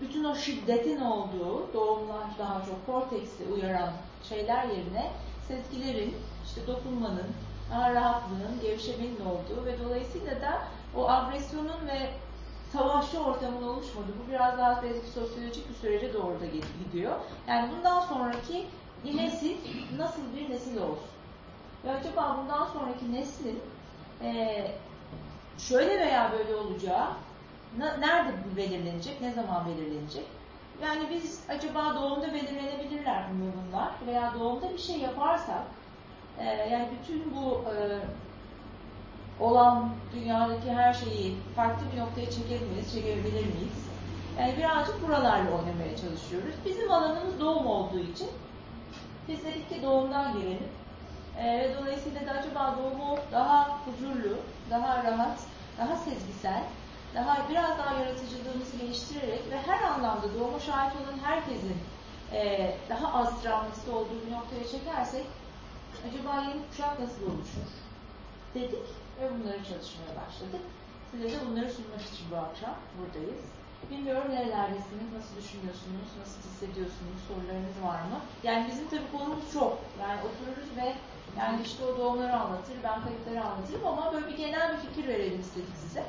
bütün o şiddetin olduğu doğumlar daha çok korteksi uyaran şeyler yerine sezgilerin, işte dokunmanın, daha rahatlığın, gevşemenin olduğu ve dolayısıyla da o agresyonun ve savaşçı ortamın oluşmadığı, bu biraz daha sosyolojik bir sürece doğru da gidiyor. Yani bundan sonraki bir nesil nasıl bir nesil olsun? Ve acaba bundan sonraki neslin eee şöyle veya böyle olacağı nerede belirlenecek, ne zaman belirlenecek? Yani biz acaba doğumda belirlenebilirler mi bunlar? Veya doğumda bir şey yaparsak, e, yani bütün bu e, olan dünyadaki her şeyi farklı bir noktaya çekebilir miyiz, çekebilir miyiz? Yani birazcık buralarla oynamaya çalışıyoruz. Bizim alanımız doğum olduğu için biz dedik ki doğumdan girelim. E, ve dolayısıyla da acaba doğumu daha huzurlu, daha rahat, daha sezgisel, daha biraz daha yaratıcılığımızı geliştirerek ve her anlamda doğuma şahit olan herkesin e, daha az travması olduğu bir noktaya çekersek acaba yeni kuşak nasıl oluşur dedik ve bunları çalışmaya başladık. Size de bunları sunmak için bu akşam buradayız. Bilmiyorum nerelerdesiniz, nasıl düşünüyorsunuz, nasıl hissediyorsunuz, sorularınız var mı? Yani bizim tabii konumuz çok. Yani otururuz ve yani işte o doğumları anlatır, ben kayıtları anlatırım ama böyle bir genel bir fikir verelim istedik size.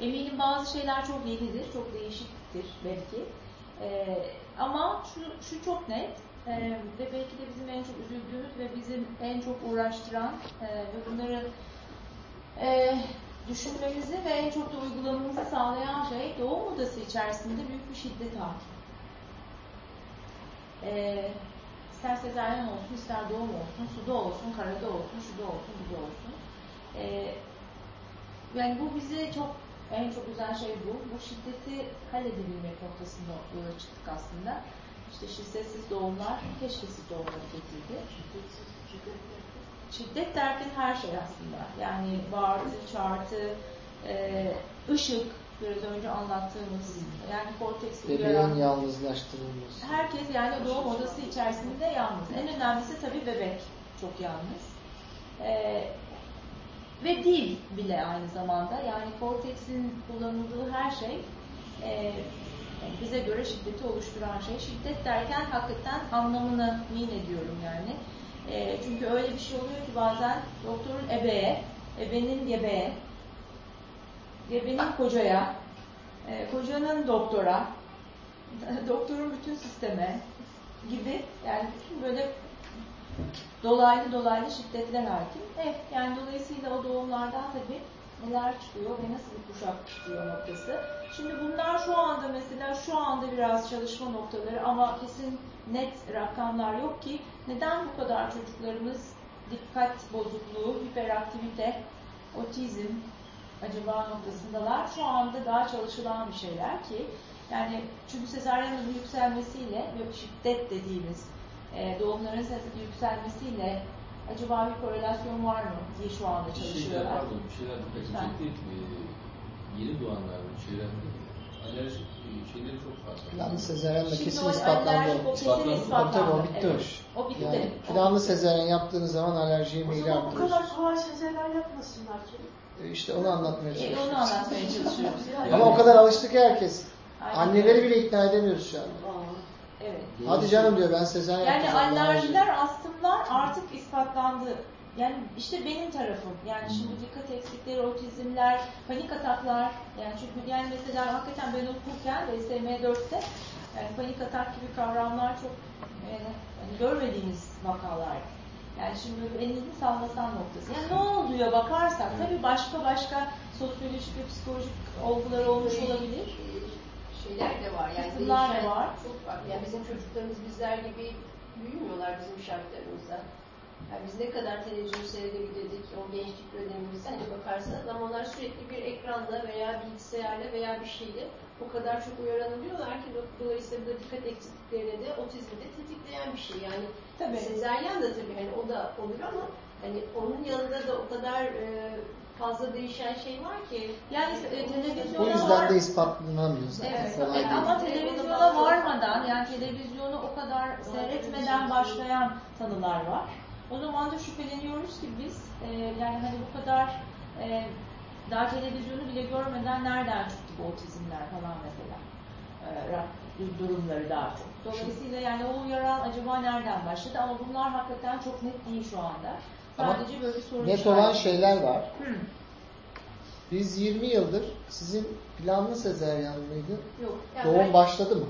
Eminim bazı şeyler çok yenidir, çok değişiktir belki. Ee, ama şu, şu çok net e, ve belki de bizim en çok üzüldüğümüz ve bizim en çok uğraştıran e, ve bunları e, düşünmemizi ve en çok da uygulamamızı sağlayan şey doğum odası içerisinde büyük bir şiddet hakim. E, ister sezaryen olsun, ister doğum olsun, suda olsun, karada olsun, şuda olsun, buda olsun. E, yani bu bize çok en çok güzel şey bu. Bu şiddeti halledebilmek noktasında yola çıktık aslında. İşte şiddetsiz doğumlar, keşkesiz doğumları getirdi. Şiddet derken her şey aslında. Yani bağırtı, çağırtı, e, ışık, biraz önce anlattığımız, yani korteks Bebeğin yalnızlaştırılması. Herkes yani doğum odası içerisinde yalnız. En önemlisi tabii bebek çok yalnız. E, ve dil bile aynı zamanda. Yani korteksin kullanıldığı her şey e, bize göre şiddeti oluşturan şey. Şiddet derken hakikaten anlamını min ediyorum yani. E, çünkü öyle bir şey oluyor ki bazen doktorun ebeye, ebenin gebeye, gebenin kocaya, e, kocanın doktora, doktorun bütün sisteme gibi yani bütün böyle dolaylı dolaylı şiddetler hakim. Evet, yani dolayısıyla o doğumlardan tabii neler çıkıyor ve nasıl bir kuşak çıkıyor noktası. Şimdi bunlar şu anda mesela şu anda biraz çalışma noktaları ama kesin net rakamlar yok ki neden bu kadar çocuklarımız dikkat bozukluğu, hiperaktivite, otizm acaba noktasındalar. Şu anda daha çalışılan bir şeyler ki yani çünkü sezaryenin yükselmesiyle ve şiddet dediğimiz e, doğumların yükselmesiyle acaba bir korelasyon var mı diye şu anda Bir şeyler, çalışıyorlar. pardon, bir şeyler dikkatimi çekti. Ee, yeni doğanların şeylerinde alerji e, şeyleri çok fazla. Planlı Şimdi kesin o ispatlandı. o o. İspatlandı. Tabii o bitti Evet. o. O bitti. Yani O planlı bitti. sezaryen yaptığınız zaman alerjiyi O meyil zaman bu arttırıyorsunuz. kadar kolay sezerler yapmasınlar ki. E İşte onu anlatmaya E, çalışıyoruz. onu anlatmaya çalışıyoruz. Ama o kadar alıştık ki herkes. Aynen. Anneleri bile ikna edemiyoruz şu anda. Evet. Hadi canım diyor ben sezaryen Yani alerjiler, astımlar artık ispatlandı. Yani işte benim tarafım. Yani şimdi dikkat eksikleri, otizmler, panik ataklar. Yani çünkü yani mesela hakikaten ben okurken DSM-4'te yani panik atak gibi kavramlar çok e, hani görmediğimiz vakalar. Yani şimdi böyle elini sallasan noktası. Yani ne oluyor bakarsak tabii başka başka sosyolojik ve psikolojik olgular olmuş olabilir. şeyler de var. Yani Kısımlar da var. Çok var. Yani bizim çocuklarımız bizler gibi büyümüyorlar bizim şartlarımızda. Yani biz ne kadar televizyon seyredebilirdik o gençlik dönemimizde hani bakarsanız ama onlar sürekli bir ekranda veya bilgisayarla veya bir şeyle o kadar çok uyaranılıyorlar ki dolayısıyla bu da dikkat eksikliklerine de otizmi de tetikleyen bir şey. Yani Tabii. sezeryan da tabii hani o da olur ama hani onun yanında da o kadar e, fazla değişen şey var ki Yani e, televizyona O var- yüzden de ispatlanamıyor zaten. Evet, Kolay evet. ama televizyona varmadan yani televizyonu o kadar seyretmeden başlayan tanılar var. O zaman da şüpheleniyoruz ki biz e, yani hani bu kadar e, daha televizyonu bile görmeden nereden çıktı bu otizmler falan mesela e, durumları daha çok. Dolayısıyla yani o uyaran acaba nereden başladı ama bunlar hakikaten çok net değil şu anda. Ama Sadece böyle bir soru Net olan şeyler var. Hı. Biz 20 yıldır sizin planlı sezeryan mıydı? yok. Yani Doğum ben- başladı mı?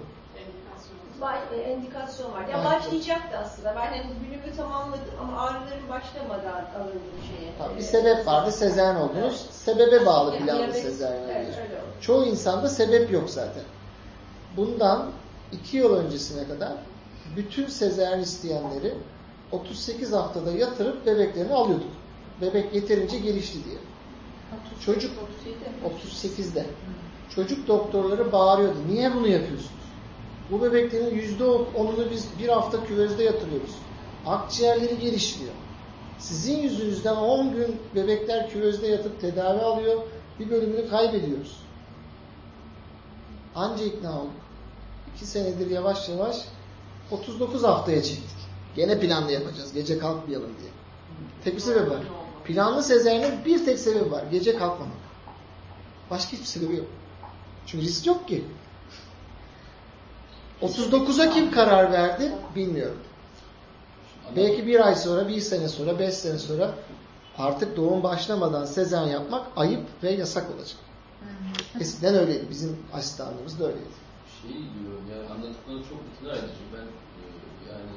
E, endikasyon var. Ya Evet. başlayacaktı aslında. Ben hani günümü tamamladım ama ağrılarım başlamadan alındım şeye. Tamam, bir sebep vardı, sezeryan oldunuz. Sebebe bağlı Ya, planlı sezeryan Evet. Çoğu insanda sebep yok zaten. Bundan 2 yıl öncesine kadar bütün sezeryan isteyenleri 38 haftada yatırıp bebeklerini alıyorduk. Bebek yeterince gelişti diye. Çocuk 38'de. Çocuk doktorları bağırıyordu. Niye bunu yapıyorsunuz? Bu bebeklerin yüzde onunu biz bir hafta küvezde yatırıyoruz. Akciğerleri gelişmiyor. Sizin yüzünüzden 10 gün bebekler küvezde yatıp tedavi alıyor. Bir bölümünü kaybediyoruz. Anca ikna olduk. 2 senedir yavaş yavaş 39 haftaya çektik. Gene planlı yapacağız. Gece kalkmayalım diye. Tek bir sebep var. Planlı sezeryenin bir tek sebebi var. Gece kalkmamak. Başka hiçbir sebebi yok. Çünkü risk yok ki. 39'a kim karar verdi bilmiyorum. Belki bir ay sonra, bir sene sonra, beş sene sonra artık doğum başlamadan sezaryen yapmak ayıp ve yasak olacak. Eskiden öyleydi. Bizim asistanlığımız da öyleydi. Şey diyorum yani anlattıkları çok ikna edici. Ben e, yani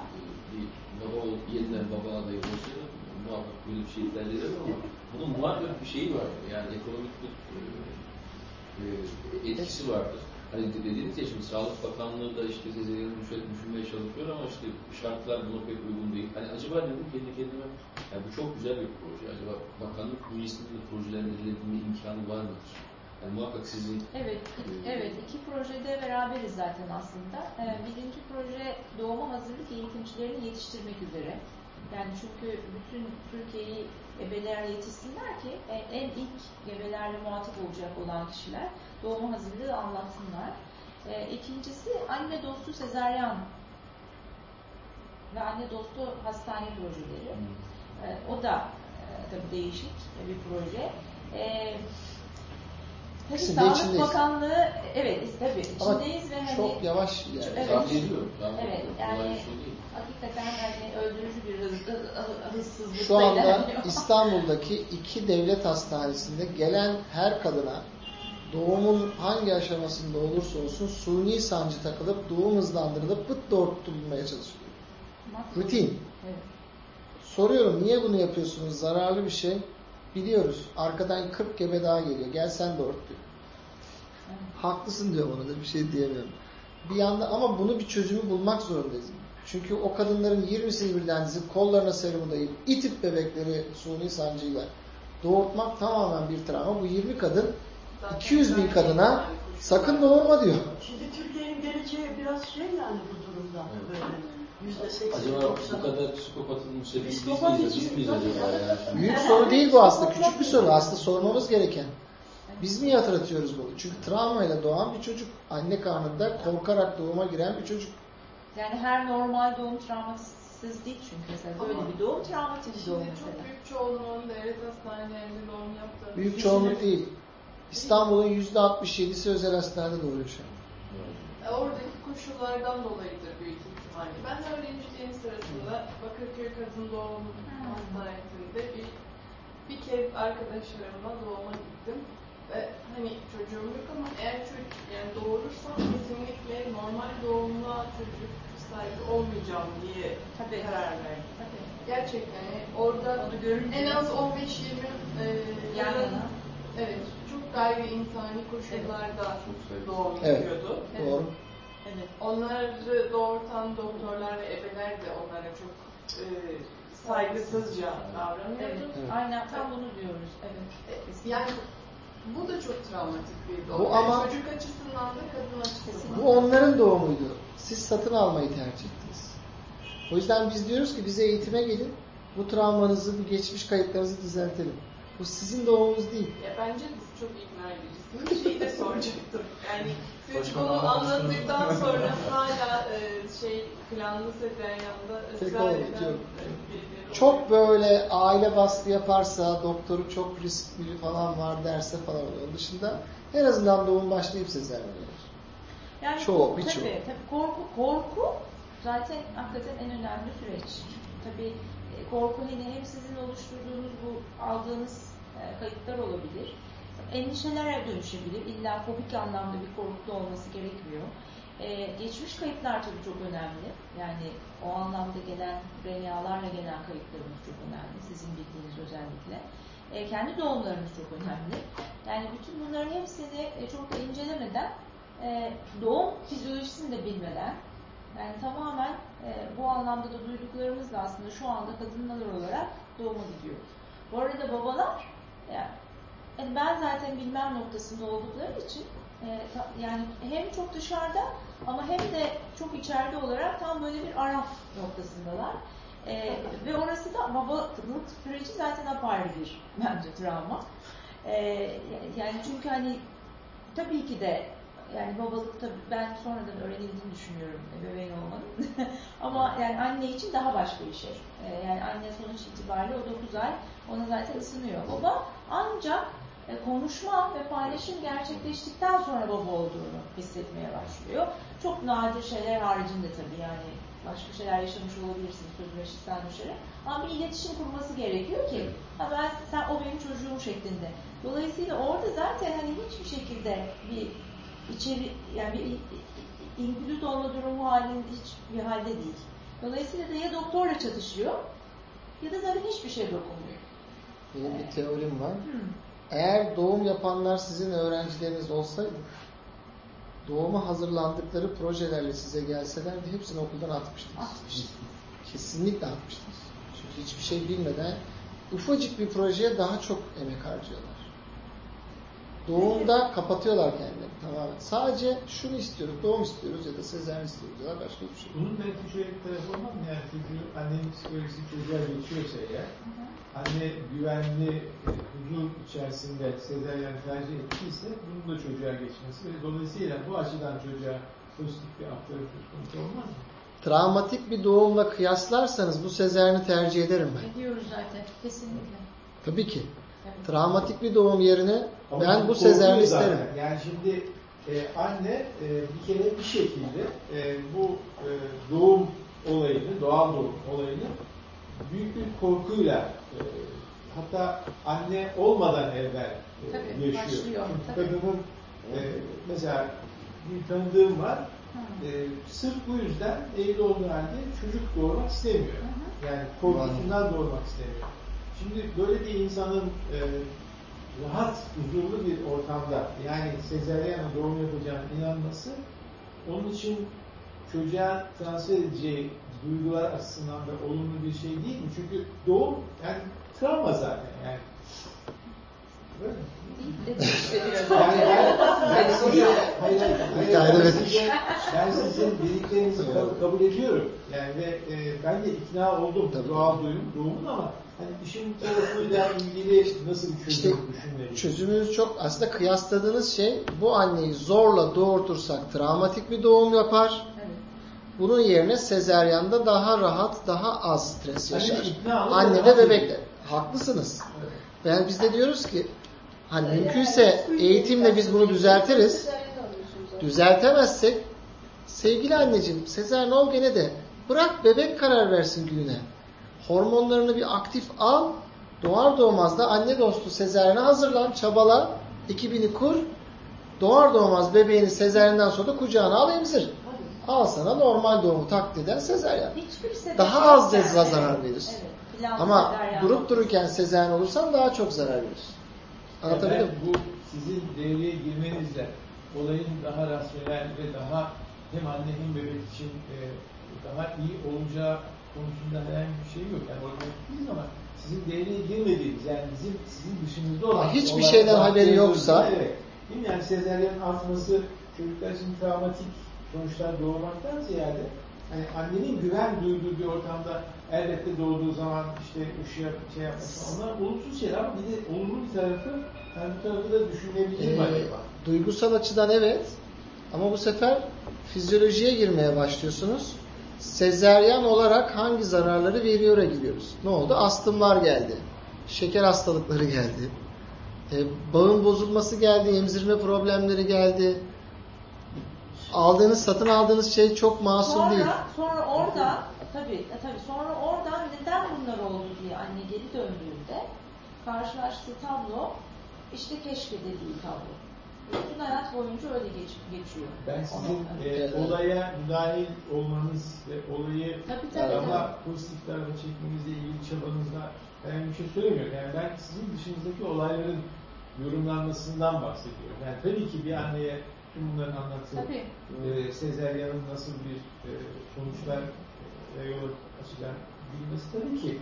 e, bir baba olup yeniden baba adayı olsaydım muhakkak böyle bir şey ederdim ama bunun muhakkak bir şeyi var. Yani ekonomik bir e, e, etkisi vardır. Hani dediniz ya şimdi Sağlık Bakanlığı da işte sezaryen düşünmeye çalışıyor ama işte şartlar buna pek uygun değil. Hani acaba dedim kendi kendime yani bu çok güzel bir proje. Acaba bakanlık bünyesinde de projelendirilme imkanı var mıdır? Yani muhakkak sizin Evet, evet iki projede beraberiz zaten aslında. Ee, birinci proje doğuma hazırlık eğitimcilerini yetiştirmek üzere. Yani çünkü bütün Türkiye'yi ebeler yetişsinler ki e, en ilk gebelerle muhatap olacak olan kişiler doğuma hazırlığı anlatsınlar. E, ikincisi anne dostu sezaryen ve anne dostu hastane projeleri. E, o da e, tabii değişik bir proje. E, Tabii de Sağlık içindeyiz. Bakanlığı evet tabii Ama içindeyiz ve hani çok yavaş yani. Evet. tahmin ediyorum. Tahmin Evet, ediyorum. yani- Hakikaten hani öldürücü bir hız, hızsızlıkla Şu anda. İstanbul'daki iki devlet hastanesinde gelen her kadına doğumun hangi aşamasında olursa olsun suni sancı takılıp doğum hızlandırılıp pıt doğurtulmaya çalışılıyor. Rutin. Evet. Soruyorum niye bunu yapıyorsunuz? Zararlı bir şey. Biliyoruz. Arkadan 40 gebe daha geliyor. Gel sen doğurt diyor. Haklısın diyor bana da bir şey diyemiyorum. Bir yanda ama bunu bir çözümü bulmak zorundayız. Çünkü o kadınların 20'sini birden dizip kollarına serumu dayayıp itip bebekleri suni sancıyla doğurtmak tamamen bir travma. Bu 20 kadın 200 bin kadına sakın doğurma diyor. Şimdi Türkiye'nin geleceği biraz şey yani bu durumda Evet. böyle. Acaba bu kadar psikopatın müsebbip biz Psikopat miyiz? Biz acaba yani? Büyük soru değil bu aslında. Küçük bir soru. Aslında sormamız gereken. Biz mi yatırtıyoruz bunu? Çünkü travmayla doğan bir çocuk. Anne karnında korkarak doğuma giren bir çocuk. Yani her normal doğum travmasız değil çünkü mesela böyle bir doğum travmatik bir doğum Şimdi çok mesela. büyük çoğunluğun devlet hastanelerinde doğum yaptığını Büyük çoğunluk değil. İstanbul'un %67'si özel hastanede doğuyor şu an. E, Oradaki koşullardan dolayıdır büyük ihtimalle. Ben öğrenciliğim sırasında Bakırköy Kadın Doğum Hastanesi'nde bir, bir kez arkadaşlarımla doğuma gittim. Ve hani çocuğum yok ama eğer çocuk yani doğurursam kesinlikle normal doğumla çocuk sahibi olmayacağım diye Tabii. karar verdim. Tabii. Gerçekten yani orada Onu görünce en az 15-20 e, yan yana. Evet, çok gayri insani koşullarda doğum Evet. yapıyordu. Evet. Doğru. Evet. Onları doğurtan doktorlar ve ebeler de onlara çok e, saygısızca davranıyordu. Evet. Evet. Aynen tam bunu diyoruz. Evet. E, Yani bu da çok travmatik bir doğum. Bu Yani ama- çocuk açısından da kadın açısından. Bu onların doğumuydu. Siz satın almayı tercih ettiniz. O yüzden biz diyoruz ki bize eğitime gelin. Bu travmanızı, bu geçmiş kayıtlarınızı düzeltelim. Bu sizin doğumunuz değil. Ya bence siz çok ikna edicisiniz. Şeyi de soracaktım. Yani siz bunu anlattıktan sonra hala e, şey planlı sezeryanda Tek ısrar eden e, Çok böyle aile baskı yaparsa, doktoru çok riskli falan var derse falan oluyor. Onun dışında en azından doğum başlayıp sezaryen olur. Yani Çoğu, korku- birçoğu. Tabii, tabii korku, korku zaten hakikaten en önemli süreç. Tabii e, korku hani hem sizin oluşturduğunuz bu aldığınız e, kayıtlar olabilir. Endişelere dönüşebilir. İlla fobik anlamda bir korku da olması gerekmiyor. E, geçmiş kayıtlar tabii çok önemli. Yani o anlamda gelen RNA'larla gelen kayıtlarımız çok önemli. Sizin bildiğiniz özellikle. E, kendi doğumlarınız çok önemli. Yani bütün bunların hepsini e, çok da incelemeden e, doğum fizyolojisini de bilmeden yani tamamen e, bu anlamda da duyduklarımızla aslında şu anda kadınlar olarak doğuma gidiyor. Bu arada babalar yani, yani ben zaten bilmem noktasında oldukları için e, ta- yani hem çok dışarıda ama hem de çok içeride olarak tam böyle bir araf noktasındalar. E, ve orası da babalık süreci zaten apayrı bir bence travma. E, yani çünkü hani tabii ki de yani babalık tabii ben sonradan öğrenildiğini düşünüyorum bebeğin olmanın. Ama yani anne için daha başka bir şey. Ee, yani anne sonuç itibariyle o 9 ay ona zaten ısınıyor. Baba ancak e, konuşma ve paylaşım gerçekleştikten sonra baba olduğunu hissetmeye başlıyor. Çok nadir şeyler haricinde tabii yani başka şeyler yaşamış olabilirsiniz sözleşi eşitsel düşerek. Ama bir iletişim kurması gerekiyor ki ha ben, sen o benim çocuğum şeklinde. Dolayısıyla orada zaten hani hiçbir şekilde bir içeri yani bir include olma durumu halinde hiçbir halde değil. Dolayısıyla da ya doktorla çatışıyor ya da zaten hiçbir şey dokunmuyor. Benim bir teorim var. Hmm. Eğer doğum yapanlar sizin öğrencileriniz olsaydı doğuma hazırlandıkları projelerle size gelselerdi hepsini okuldan atmıştınız. Atmıştım. Kesinlikle atmıştınız. Çünkü hiçbir şey bilmeden ufacık bir projeye daha çok emek harcıyorlar. Doğumda kapatıyorlar kendilerini tamamen. Sadece şunu istiyoruz, doğum istiyoruz ya da sezaryen istiyoruz ya da başka bir şey. Bunun belki şöyle bir tarafı olmaz mı? Yani çocuğu, annenin psikolojisi çocuğa geçiyorsa eğer, anne güvenli, e, huzur içerisinde sezaryen tercih ettiyse bunun da çocuğa geçmesi ve dolayısıyla bu açıdan çocuğa pozitif bir aktarı söz konusu olmaz mı? Travmatik bir doğumla kıyaslarsanız bu sezaryeni tercih ederim ben. Ediyoruz zaten kesinlikle. Tabii ki. Travmatik bir doğum yerine Ama ben bu zaten. isterim. Yani şimdi e, anne e, bir kere bir şekilde e, bu e, doğum olayını, doğal doğum olayını büyük bir korkuyla e, hatta anne olmadan evvel e, Tabii, yaşıyor. başlıyor, tabii. kadının e, mesela bir tanıdığım var Hı. e, sırf bu yüzden evli olduğu halde çocuk doğurmak istemiyor. Hı Yani korkusundan doğurmak istemiyor. Şimdi böyle bir insanın e, rahat, huzurlu bir ortamda yani sezaryen doğum yapacağına inanması onun için çocuğa transfer edeceği duygular açısından da olumlu bir şey değil mi? Çünkü doğum yani travma zaten yani. Böyle mi? İşte Yani ben, ben sizi, hayır, hayır, hayır, ben, sizin dediklerinizi kabul, ediyorum. Yani ve e, ben de ikna oldum Tabii. doğal duyum, doğumun ama hani işin tarafıyla ilgili nasıl bir İşte çözüm düşünmeliyiz? Çözümünüz çok aslında kıyasladığınız şey bu anneyi zorla doğurtursak travmatik bir doğum yapar. Evet. Bunun yerine sezeryanda daha rahat, daha az stres yaşar. Anne de bebek de. ediyorum. Haklısınız. Evet. Yani biz de diyoruz ki hani mümkünse eğitimle biz bunu düzeltiriz. Düzeltemezsek sevgili anneciğim sezaryen ol gene de bırak bebek karar versin gününe. Hormonlarını bir aktif al. Doğar doğmaz da anne dostu sezaryene hazırlan, çabala, ekibini kur. Doğar doğmaz bebeğini sezaryenden sonra da kucağına al emzir. Al sana normal doğumu taklit eden. Hiçbir sebep Daha az ceza zarar verirsin. Evet. Ama durup dururken sezaryen olursan daha çok zarar verirsin. Anlatabildim mi? Bu sizin devreye girmenizle olayın daha rasyonel ve daha hem anne hem bebek için e, daha iyi olacağı konusunda herhangi bir şey yok. Yani organik ama sizin devreye girmediğiniz yani bizim sizin dışınızda olan Ama hiçbir olan şeyden haberi yoksa- evet. Değil mi? Yani sezaryen artması çocuklar için travmatik sonuçlar doğurmaktan ziyade hani annenin güven duyduğu bir ortamda elbette doğduğu zaman işte ışığa şey yapması onlar olumsuz şeyler ama bir de olumlu bir tarafı yani bu tarafı da düşünebilir mi Ee, acaba? duygusal açıdan evet. Ama bu sefer fizyolojiye girmeye başlıyorsunuz. Sezeryan olarak hangi zararları veriyor'a giriyoruz. Ne oldu? Astımlar geldi. Şeker hastalıkları geldi. E, bağın bozulması geldi. Emzirme problemleri geldi. Aldığınız, satın aldığınız şey çok masum sonra, değil. Sonra orada tabii, e, tabii sonra oradan neden bunlar oldu diye anne geri döndüğünde karşılaştığı tablo işte keşke dediği tablo. Bütün hayat boyunca öyle geç, geçiyor. Ben sizin e, olaya müdahil olmanız ve olayı Tabii, tabii, daha tabii. pozitif tarafa çekmenizle ilgili çabanızda herhangi bir şey söylemiyorum. Yani ben sizin dışınızdaki olayların yorumlanmasından bahsediyorum. Yani tabii ki bir anneye tüm bunların Tabii. e, sezeryanın nasıl bir e, sonuçlar e, yol açacağını bilmesi tabii ki.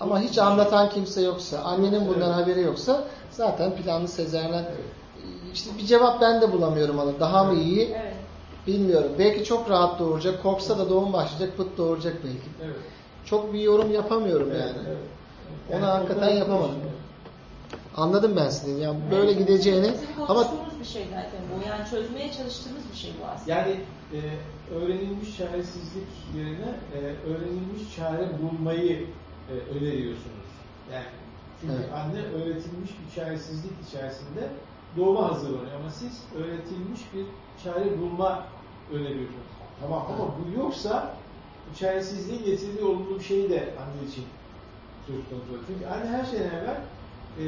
Ama hiç anlatan kimse yoksa, annenin bundan Evet. haberi yoksa zaten planlı sezeryen Evet. işte bir cevap ben de bulamıyorum ona. Daha mı iyi? Evet. Bilmiyorum. Belki çok rahat doğuracak. Korksa da doğum başlayacak, pıt doğuracak belki. Evet. Çok bir yorum yapamıyorum Evet, yani. evet. Onu Yani hakikaten yapamadım. düşünüyorum. Anladım ben seni. Yani böyle gideceğini Bizim ama bir şey zaten bu. Yani çözmeye çalıştığımız bir şey bu aslında. Yani e, öğrenilmiş çaresizlik yerine e, öğrenilmiş çare bulmayı e, öneriyorsunuz. Yani Çünkü Evet. anne öğretilmiş bir çaresizlik içerisinde doğuma hazırlanıyor ama siz öğretilmiş bir çare bulma öneriyorsunuz. Tamam ama bu yoksa bu çaresizliğin getirdiği olumlu bir şey de anne için söz konusu. Çünkü anne her şeyden evvel e,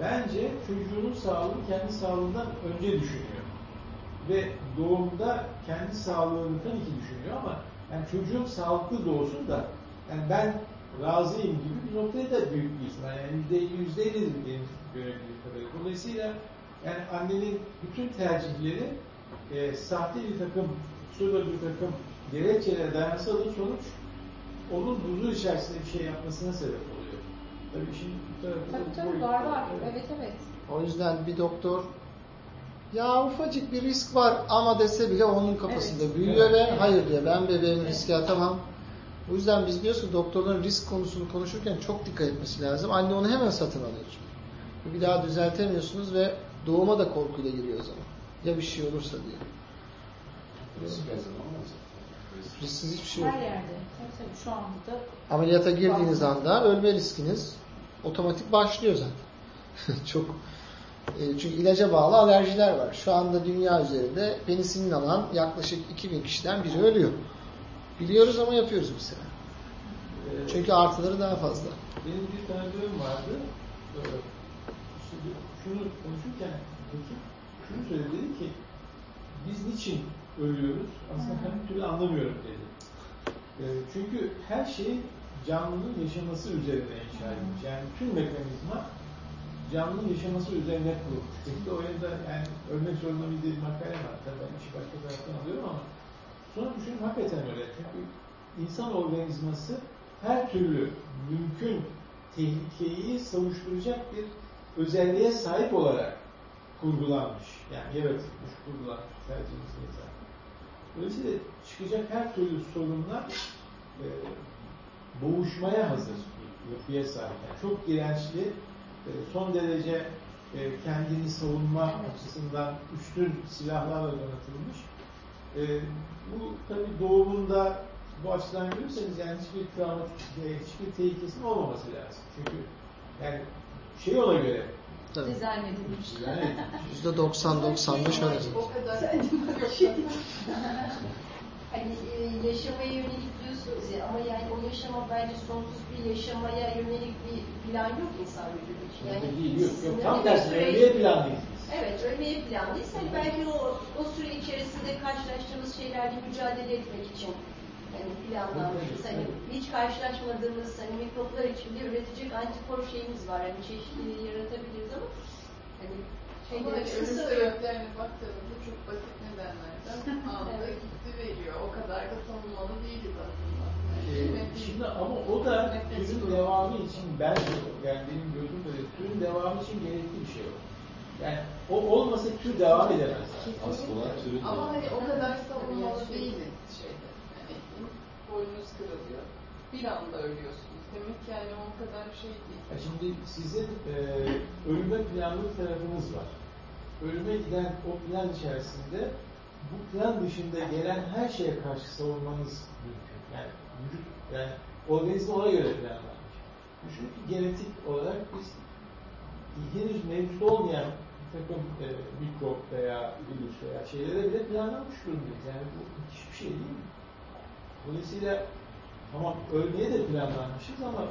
bence çocuğunun sağlığını kendi sağlığından önce düşünüyor. Ve doğumda kendi sağlığını tabii ki düşünüyor ama yani çocuğum sağlıklı doğsun da yani ben razıyım gibi bir noktaya da büyük bir ihtimal. Yani yüzde elli, yüzde ellidir benim görebildiğim kadarıyla. Dolayısıyla yani annenin bütün tercihleri e, sahte bir takım, pseudo bir takım gerekçelere dayansa da sonuç onun huzur içerisinde bir şey yapmasına sebep oluyor. Tabii şimdi Tabii tabii var var. Evet evet. O yüzden bir doktor ya ufacık bir risk var ama dese bile onun kafasında Evet. büyüyor Evet. ve hayır diyor ben bebeğimi riske atamam. O yüzden biz diyoruz ki doktorların risk konusunu konuşurken çok dikkat etmesi lazım. Anne onu hemen satın alıyor çünkü. Bir daha düzeltemiyorsunuz ve doğuma da korkuyla giriyor o zaman. Ya bir şey olursa diye. Risk her zaman olmaz. Risksiz hiçbir şey yok. Her yerde. Tabii tabii şu anda da Ameliyata girdiğiniz anda ölme riskiniz otomatik başlıyor zaten. Çok e, çünkü ilaca bağlı alerjiler var. Şu anda dünya üzerinde penisilin alan yaklaşık 2000 kişiden biri ölüyor. Biliyoruz ama yapıyoruz bir sefer. Ee, Çünkü artıları daha fazla. Benim bir tanıdığım vardı. Ee, işte şunu konuşurken şunu söyledi dedi ki biz niçin ölüyoruz? Aslında ben bir türlü anlamıyorum dedi. Ee, çünkü her şey canlının yaşaması üzerine inşa edilmiş. Yani tüm mekanizma canlının yaşaması üzerine kurulmuş. Peki de o yönde yani ölmek zorunda bir makale var. Tabii ben işi başka taraftan alıyorum ama sonra düşünün hakikaten öyle. Çünkü insan organizması her türlü mümkün tehlikeyi savuşturacak bir özelliğe sahip olarak kurgulanmış. Yani yaratılmış, kurgulanmış tercihimiz insan. Dolayısıyla çıkacak her türlü sorunlar e, boğuşmaya hazır bir yapıya sahip. Yani çok dirençli, e, son derece e, kendini savunma açısından üstün silahlarla donatılmış. E, bu tabii doğumunda bu açıdan görürseniz yani hiçbir travmatik, hiçbir tehlikesinin olmaması lazım. Çünkü yani şey ona göre Tabii. dizayn edilmiş. yani %90-95 öyle. O kadar. Hani yaşamaya yönelik diyorsunuz ya ama yani o yaşama bence sonsuz bir yaşamaya yönelik bir plan yok insan vücudu için. Yani değil, yok, yok. Tam tersine ölmeye planlıyız. Evet, ölmeye planlıyız. Hani belki o, o süre içerisinde karşılaştığımız şeylerle mücadele etmek için yani planlanmışız. Hani hiç karşılaşmadığımız hani mikroplar için de üretecek antikor şeyimiz var. Hani çeşitliliği yaratabiliriz ama hani Ama şeyde ölüm kısa sebeplerine baktığımızda çok basit nedenlerden Evet. gitti veriyor. O kadar da tanınmalı değiliz aslında. Ee, şimdi ama o da türün devamı için bence yani benim gördüğüm böyle türün devamı için gerekli bir şey o. Yani o olmasa tür devam edemez. Asıl olan türün Ama hani o kadar savunmalı şey- değiliz şeyde. Yani boynunuz kırılıyor. Bir anda ölüyorsunuz. Demek ki yani o kadar şey değil. Ya şimdi sizin e, ölüme planlı tarafınız var. Ölüme giden o plan içerisinde bu plan dışında gelen her şeye karşı savunmanız mümkün. Yani yani organizma ona göre planlanmış. Düşünün ki genetik olarak biz henüz mevcut olmayan bir takım e, mikrop veya virüs veya şeylere bile planlanmış durumdayız. Yani bu müthiş bir şey değil mi? Dolayısıyla tamam ölmeye de planlanmışız ama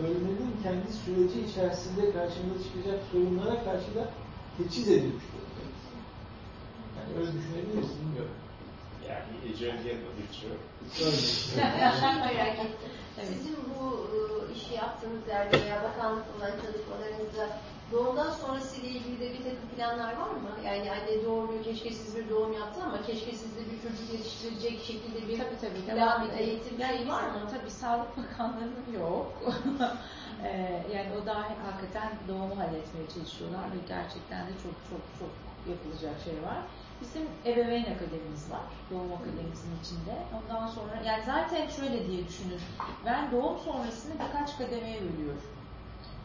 ölmenin kendi süreci içerisinde karşımıza çıkacak sorunlara karşı da teçhiz edilmiş durumdayız. Yani öyle düşünebiliriz, bilmiyorum. Yani ecel merak ettim. Sizin bu e, işi yaptığınız yerde veya bakanlık olan çalışmalarınızda doğumdan sonrası ile ilgili de bir takım planlar var mı? Yani anne doğuruyor, keşke siz bir doğum yaptın ama keşke siz de bir çocuk yetiştirecek şekilde bir Tabii tabii plan, devam edelim. eğitim yani şey var mı? Tabii Sağlık Bakanlığı'nın yok. Ee, yani o da hakikaten doğumu halletmeye çalışıyorlar ve gerçekten de çok çok çok yapılacak şey var. Bizim ebeveyn akademimiz var. Doğum akademimizin içinde. Ondan sonra yani zaten şöyle diye düşünün. Ben doğum sonrasını birkaç kademeye bölüyorum.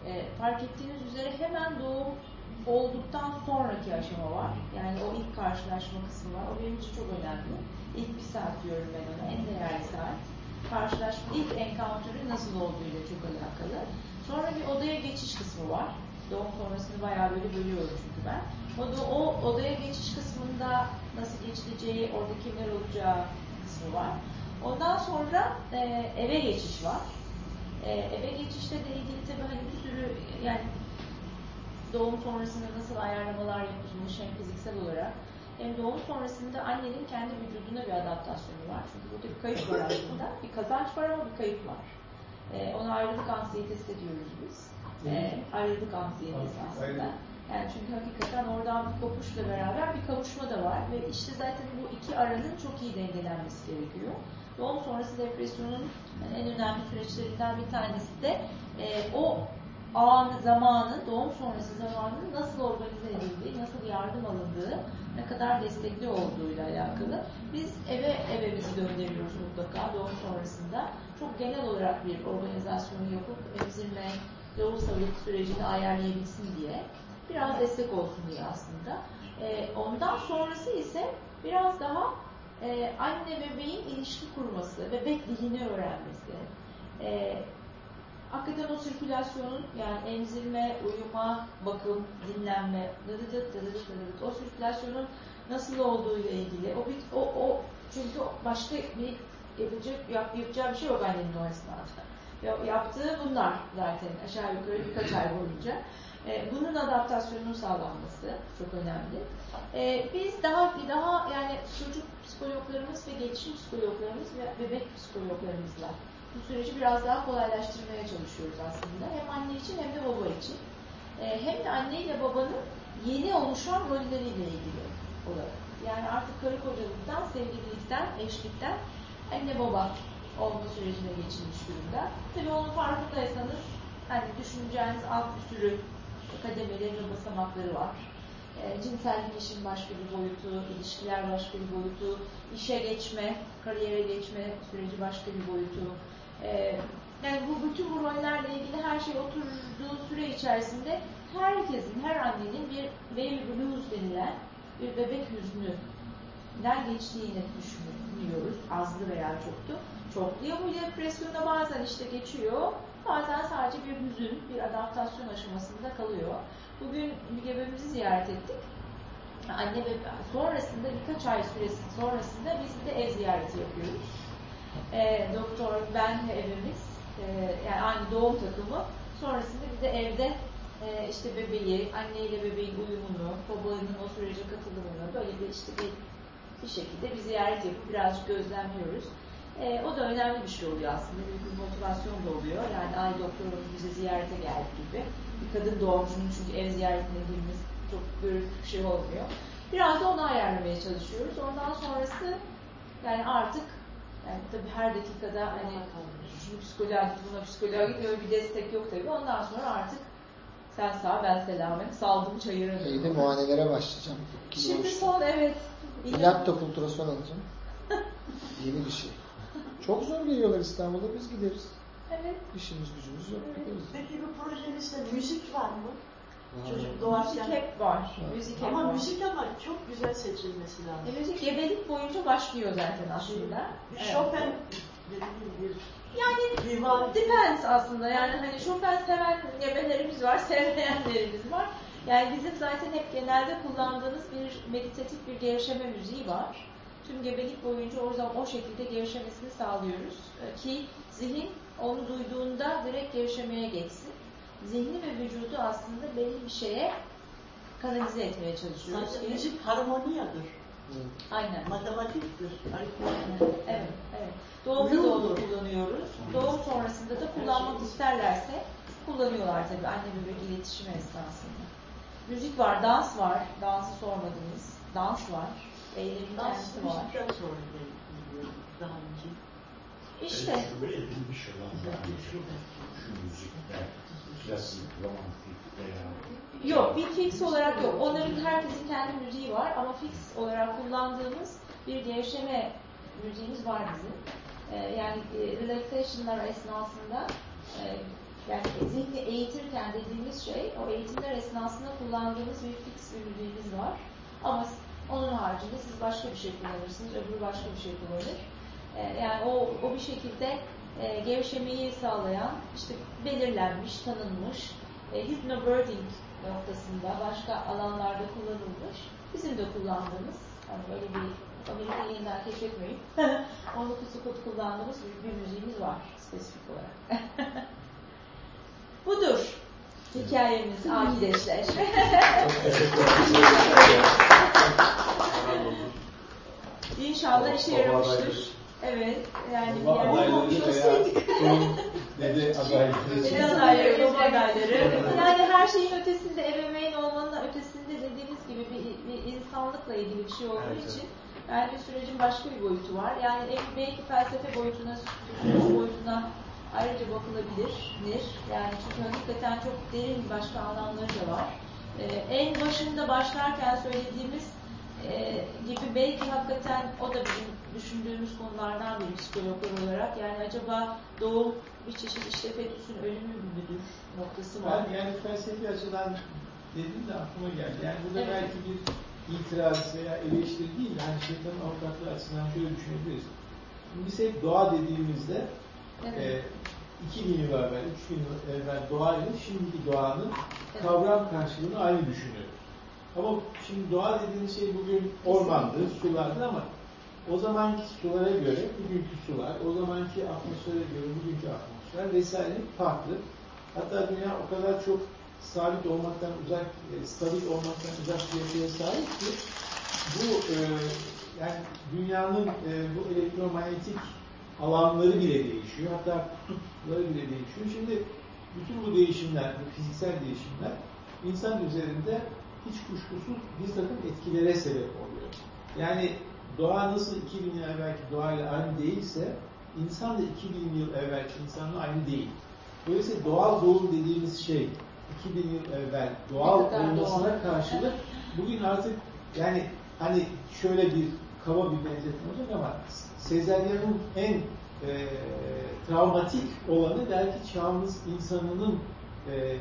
Ee, fark ettiğiniz üzere hemen doğum olduktan sonraki aşama var. Yani o ilk karşılaşma kısmı var. O benim için çok önemli. İlk bir saat diyorum ben ona. En değerli saat. karşılaşma, ilk encounter'ın nasıl olduğuyla çok alakalı. Sonra bir odaya geçiş kısmı var. Doğum sonrasını bayağı böyle bölüyorum çünkü ben. O, da, o odaya geçiş kısmında nasıl geçileceği, orada kimler olacağı kısmı var. Ondan sonra e, eve geçiş var. E, eve geçişte de ilgili tabii hani bir sürü yani doğum sonrasında nasıl ayarlamalar yapılmış hem fiziksel olarak hem doğum sonrasında annenin kendi vücuduna bir adaptasyonu var. Çünkü burada bir kayıp var aslında. Bir kazanç var ama bir kayıp var. E, ona ayrılık anksiyetesi de diyoruz biz. E, ayrılık anksiyetesi aslında. Yani çünkü hakikaten oradan bir kopuşla beraber bir kavuşma da var ve işte zaten bu iki aranın çok iyi dengelenmesi gerekiyor. Doğum sonrası depresyonun en önemli süreçlerinden bir tanesi de e, o anı, zamanı, doğum sonrası zamanının nasıl organize edildiği, nasıl yardım alındığı, ne kadar destekli olduğuyla alakalı. Biz eve evimizi gönderiyoruz mutlaka doğum sonrasında. Çok genel olarak bir organizasyonu yapıp emzirme, doğum sürecini ayarlayabilsin diye biraz destek olsun diye aslında. E, ondan sonrası ise biraz daha e, anne bebeğin ilişki kurması, bebek dilini öğrenmesi, e, hakikaten o sirkülasyonun yani emzirme, uyuma, bakım, dinlenme, dıdıdıt dıdıdıt dıdıdıt o sirkülasyonun nasıl olduğu ile ilgili o, bir, o, o çünkü başka bir yapacak, yap, yapacağı bir şey yok annenin o esnada. Yaptığı bunlar zaten aşağı yukarı birkaç ay boyunca. E, bunun adaptasyonunun sağlanması çok önemli. E, biz daha daha yani çocuk psikologlarımız ve gelişim psikologlarımız ve bebek psikologlarımızla bu süreci biraz daha kolaylaştırmaya çalışıyoruz aslında. Hem anne için hem de baba için. E, hem de anne ile babanın yeni oluşan rolleriyle ilgili olarak. Yani artık karı kocalıktan, sevgililikten, eşlikten anne baba olma sürecine geçilmiş durumda. Tabii onun farkındaysanız hani düşüneceğiniz alt bir sürü kademeleri ve basamakları var. E, cinsel gelişim başka bir boyutu, ilişkiler başka bir boyutu, işe geçme, kariyere geçme süreci başka bir boyutu. E, yani bu bütün bu rollerle ilgili her şey oturduğu süre içerisinde herkesin, her annenin bir baby blues denilen bir bebek hüznünden geçtiğini düşünüyoruz. Azlı veya çoktu. Çoklu ya bu depresyonda bazen işte geçiyor, bazen sadece bir hüzün, bir adaptasyon aşamasında kalıyor. Bugün bir gebemizi ziyaret ettik. Anne ve sonrasında birkaç ay süresi sonrasında biz de ev ziyareti yapıyoruz. E, doktor, ben ve evimiz, e, yani aynı doğum takımı. Sonrasında biz de evde e, işte bebeği, anneyle bebeğin uyumunu, babanın o sürece katılımını böyle bir işte bir, bir şekilde bir ziyaret yapıp birazcık gözlemliyoruz. E, o da önemli bir şey oluyor aslında. Büyük bir motivasyon da oluyor. Yani ay doktorumuz bize ziyarete geldi gibi. Bir kadın doğumcunun çünkü ev ziyaretine girmesi çok görüntü bir şey olmuyor. Biraz da onu ayarlamaya çalışıyoruz. Ondan sonrası yani artık yani tabii her dakikada hani şunu psikoloğa git, buna psikoloğa git, öyle bir destek yok tabii. Ondan sonra artık sen sağ, ben selamet, saldım çayırı. İyi de muayenelere başlayacağım. Şimdi son evet. Laptop ultrason alacağım. Yeni bir şey. Çok zor geliyorlar İstanbul'a biz gideriz. Evet. İşimiz gücümüz yok Evet. gideriz. Peki bu projenizde müzik var mı? Var. Çocuk doğarken. Müzik hep var. Müzik hep Ama var. müzik ama çok güzel seçilmesi lazım. E, müzik gebelik boyunca başlıyor zaten aslında. Evet. Chopin dediğim bir Yani divan depends aslında. Yani hani Chopin seven gebelerimiz var, sevmeyenlerimiz var. Yani bizim zaten hep genelde kullandığımız bir meditatif bir gevşeme müziği var. Tüm gebelik boyunca o zaman o şekilde gevşemesini sağlıyoruz. Ee, Ki zihin onu duyduğunda direkt gevşemeye geçsin. Zihni ve vücudu aslında belli bir şeye kanalize etmeye çalışıyoruz. zaten müzik harmoniyadır. Aynen. Matematiktir. Evet, evet. Doğumda da onu kullanıyoruz. Doğum sonrasında da kullanmak isterlerse kullanıyorlar tabii anne bebek iletişimi esnasında. Müzik var, dans var. Dansı sormadınız. Dans var. Müzikten sonra geliyor daha önce. İşte Tecrübe edilmiş olan yani şu, şu müzikte klasik, romantik veya yok, bir fix olarak yok. Onların herkesin kendi müziği var ama fix olarak kullandığımız bir gevşeme müziğimiz var bizim. Ee, yani e, relaxation'lar esnasında e, yani zihni eğitirken dediğimiz şey o eğitimler esnasında kullandığımız bir fix bir müziğimiz var. Ama onun haricinde siz başka bir şey kullanırsınız, öbürü başka bir şey kullanır. E, yani o, o bir şekilde e, gevşemeyi sağlayan, işte belirlenmiş, tanınmış, e, hypnobirthing noktasında başka alanlarda kullanılmış. Bizim de kullandığımız, hani böyle bir Amerika'yı yeniden keşfetmeyip 19 kod kullandığımız bir, bir müziğimiz var spesifik olarak. Budur hikayemiz Akideşler. İnşallah işe yaramıştır. Evet, yani adayları veya son dede adayları. Dede adayları, baba adayları. Yani her şeyin ötesinde, ebeveyn olmanın ötesinde dediğiniz gibi bir, bir insanlıkla ilgili bir şey olduğu Evet, için yani bir sürecin başka bir boyutu var. Yani belki felsefe boyutuna, boyutuna ayrıca bakılabilir. Yani çünkü hakikaten çok derin başka anlamları da var. Ee, en başında başlarken söylediğimiz e, gibi belki hakikaten o da bizim düşündüğümüz konulardan biri psikologlar olarak. Yani acaba doğum bir çeşit işte fetüsün ölümü müdür noktası var. Ben yani felsefi açıdan dedim de aklıma geldi. Yani burada Evet. belki bir itiraz veya eleştiri değil, yani şeytanın avukatlığı açısından şöyle düşünebiliriz. Şimdi biz hep doğa dediğimizde Evet. e, 2000 yıl evvel, 3000 yıl evvel doğayla şimdiki doğanın kavram karşılığını aynı düşünüyoruz. Ama şimdi doğa dediğimiz şey bugün ormandır, sulardır ama o zamanki sulara göre bugünkü sular, o zamanki atmosfere göre bugünkü atmosfer vesaire farklı. Hatta dünya o kadar çok sabit olmaktan uzak, e, stabil olmaktan uzak bir yapıya sahip ki bu e, yani dünyanın e, bu elektromanyetik alanları bile değişiyor. Hatta kutupları bile değişiyor. Şimdi bütün bu değişimler, bu fiziksel değişimler insan üzerinde hiç kuşkusuz bir takım etkilere sebep oluyor. Yani doğa nasıl 2000 yıl evvelki doğayla aynı değilse insan da 2000 yıl evvelki insanla aynı değil. Dolayısıyla doğal doğum dediğimiz şey 2000 yıl evvel doğal olmasına doğal. karşılık bugün artık yani hani şöyle bir kaba bir benzetme olacak ama sezaryenin en e, travmatik olanı belki çağımız insanının e,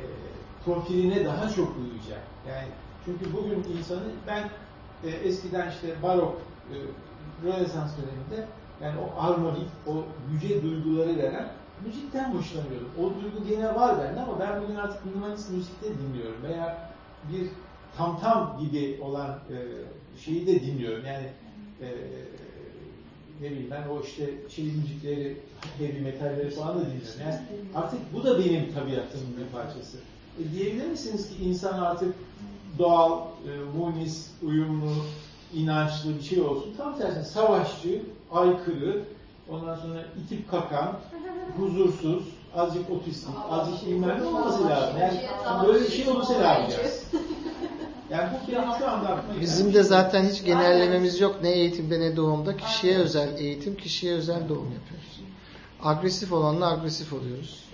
profiline daha çok uyacak. Yani çünkü bugün insanı ben e, eskiden işte barok e, Rönesans döneminde yani o armonik, o yüce duyguları veren müzikten hoşlanıyordum. O duygu gene var bende ama ben bugün artık minimalist müzikte dinliyorum veya bir tam tam gibi olan e, şeyi de dinliyorum. Yani e, ne bileyim ben o işte şey müzikleri, heavy metalleri falan da dinliyorum. Yani artık bu da benim tabiatımın bir parçası. E, diyebilir misiniz ki insan artık doğal, e, munis, uyumlu, inançlı bir şey olsun. Tam tersine savaşçı, aykırı, ondan sonra itip kakan, huzursuz, azıcık otistik, azıcık bilmem ne olması lazım. Yani böyle bir şey ne yapacağız? Bizim de zaten hiç genellememiz yok. Ne eğitimde ne doğumda. Kişiye özel eğitim, kişiye özel doğum yapıyoruz. Agresif olanla agresif oluyoruz.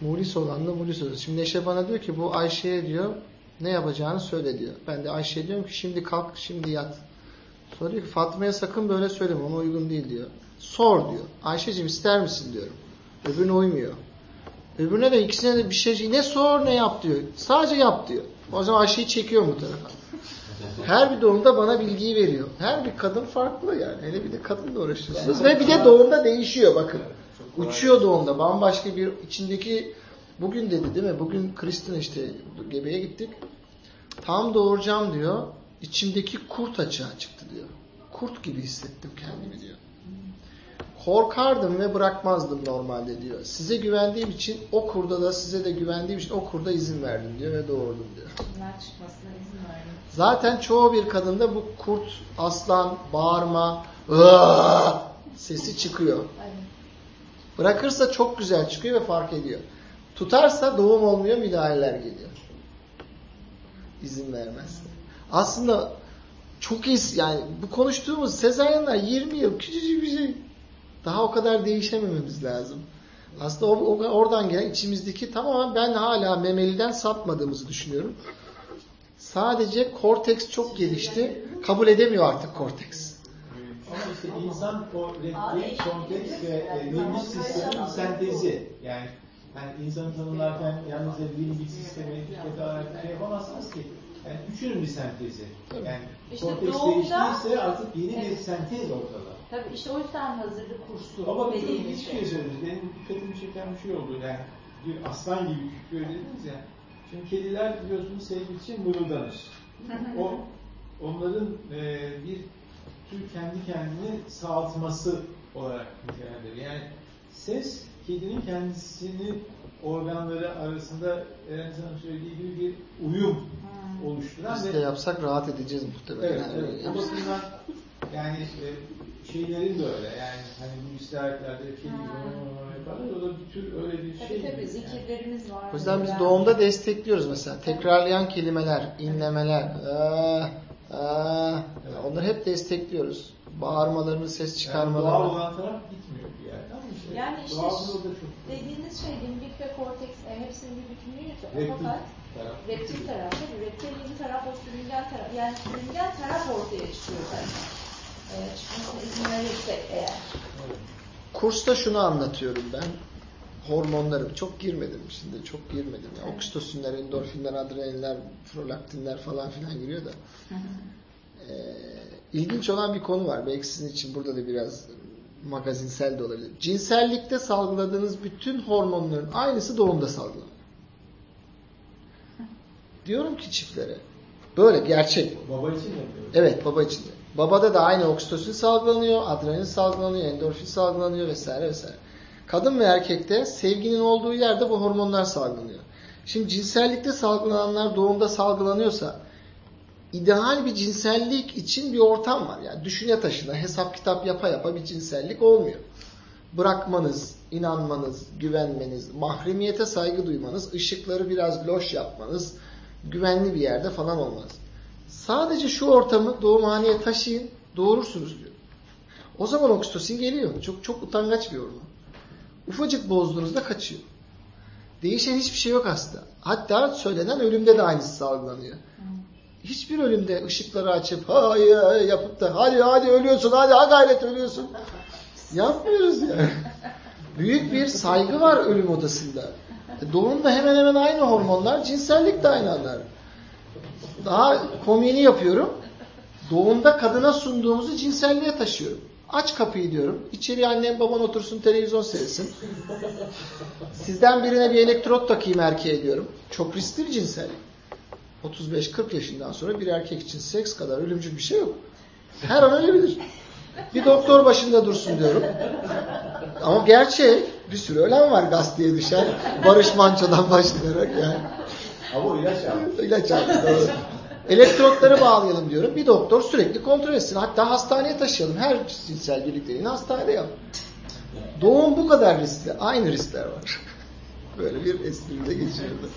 Mulis olanla mulis oluyoruz. Şimdi Neşe bana diyor ki bu Ayşe'ye diyor ne yapacağını söyle diyor. Ben de Ayşe'ye diyorum ki şimdi kalk şimdi yat. Sonra diyor ki Fatma'ya sakın böyle söyleme ona uygun değil diyor. Sor diyor. Ayşe'cim ister misin diyorum. Öbürüne uymuyor. Öbürüne de ikisine de bir şey ne sor ne yap diyor. Sadece yap diyor. O zaman Ayşe'yi çekiyor bu tarafa. Her bir doğumda bana bilgiyi veriyor. Her bir kadın farklı yani. Hele bir de kadınla uğraşıyorsunuz. Ve bir de doğumda değişiyor bakın. Uçuyor doğumda. Bambaşka bir içindeki bugün dedi değil mi? Bugün Kristin işte gebeye gittik. Tam doğuracağım diyor. İçimdeki kurt açığa çıktı diyor. Kurt gibi hissettim kendimi diyor. Korkardım ve bırakmazdım normalde diyor. Size güvendiğim için o kurda da size de güvendiğim için o kurda izin verdim diyor ve doğurdum diyor. İzin verdim. Zaten çoğu bir kadında bu kurt, aslan, bağırma, sesi çıkıyor. Bırakırsa çok güzel çıkıyor ve fark ediyor. Tutarsa doğum olmuyor, müdahaleler geliyor. İzin vermezse. Aslında çok iyi, yani bu konuştuğumuz sezaryenler 20 yıl küçücük bir şey. Daha o kadar değişemememiz lazım. Aslında o, o- oradan gelen içimizdeki tamamen ben hala memeliden sapmadığımızı düşünüyorum. Sadece korteks çok gelişti. Kabul edemiyor artık korteks. Ama işte insan o renkli, konteks ve e, limbik sistemin sentezi. Yani yani insanı tanımlarken yalnızca limbik sistemi etiket alarak şey yapamazsınız ki. Yani üçünün bir sentezi. Yani İşte konteks doğumda- değiştiyse artık yeni bir sentez ortada. Tabii işte o yüzden hazırlık kursu Ama dediğimiz şey. söylediniz. Benim dikkatimi çeken bir şey oldu. Yani bir aslan gibi kükrüyor dediniz ya. Şimdi kediler biliyorsunuz sevgi için mırıldanır. o onların e, bir tür kendi kendini sağaltması olarak nitelendirir. Yani ses kedinin kendisini organları arasında Eren Hanım söylediği gibi bir uyum oluşturan Biz ve de yapsak rahat edeceğiz muhtemelen. Evet, evet. O bakımdan yani e, şeylerin de öyle. Yani hani bu istirahatlerde kedi yaparlar. O da bir tür öyle bir şey. Tabii tabii zikirlerimiz var. O yüzden biz Yani- doğumda destekliyoruz mesela. Tekrarlayan kelimeler, inlemeler, ah, ah, onları hep destekliyoruz. Bağırmalarını, ses Yani doğal çıkarmalarını. olan taraf gitmiyor bir yerden. İşte Yani işte dediğiniz şey limbik ve korteks e, hepsinin bir bütünlüğü Reptil fakat taraf. reptil taraf, tabii reptilin taraf, o sürüngen taraf, yani sürüngen taraf ortaya çıkıyor zaten. İzin eğer. Kursta şunu anlatıyorum ben. Hormonları çok girmedim şimdi çok girmedim. Ya. Oksitosinler, endorfinler, adrenalinler, prolaktinler falan filan giriyor da. Ee, ilginç olan bir konu var. Belki sizin için burada da biraz magazinsel de olabilir. Cinsellikte salgıladığınız bütün hormonların aynısı doğumda salgılanıyor. Diyorum ki çiftlere. Böyle gerçek. Baba için yapıyor. Evet baba için de. Babada da aynı oksitosin salgılanıyor, adrenalin salgılanıyor, endorfin salgılanıyor vesaire vesaire. Kadın ve erkekte sevginin olduğu yerde bu hormonlar salgılanıyor. Şimdi cinsellikte salgılananlar doğumda salgılanıyorsa ideal bir cinsellik için bir ortam var. Yani düşüne taşına, hesap kitap yapa yapa bir cinsellik olmuyor. Bırakmanız, inanmanız, güvenmeniz, mahremiyete saygı duymanız, ışıkları biraz loş yapmanız, güvenli bir yerde falan olmaz. Sadece şu ortamı doğumhaneye taşıyın, doğurursunuz diyor. O zaman oksitosin geliyor. Çok çok utangaç bir hormon. Ufacık bozduğunuzda kaçıyor. Değişen hiçbir şey yok hasta. Hatta söylenen ölümde de aynısı salgılanıyor. Hiçbir ölümde ışıkları açıp hay hay yapıp da hadi hadi ölüyorsun hadi ha gayret ölüyorsun. Yapmıyoruz yani. Büyük bir saygı var ölüm odasında. E, Doğumda hemen hemen aynı hormonlar, cinsellik de aynı anlar. Daha komiğini yapıyorum. Doğumda kadına sunduğumuzu cinselliğe taşıyorum. Aç kapıyı diyorum. İçeri annem baban otursun televizyon seyretsin. Sizden birine bir elektrot takayım erkeğe diyorum. Çok riskli bir cinsellik. 35-40 yaşından sonra bir erkek için seks kadar ölümcül bir şey yok. Her an ölebilir. Bir doktor başında dursun diyorum. Ama gerçek. Bir sürü ölen var gazeteye düşen. Barış Manço'dan başlayarak yani. Ama ilaç almış. İlaç aldı. Doğru. Elektrotları bağlayalım diyorum. Bir doktor sürekli kontrol etsin. Hatta hastaneye taşıyalım. Her cinsel birlikteliğini hastanede yap. Doğum bu kadar riskli. Aynı riskler var. Böyle bir espri de geçiyordu.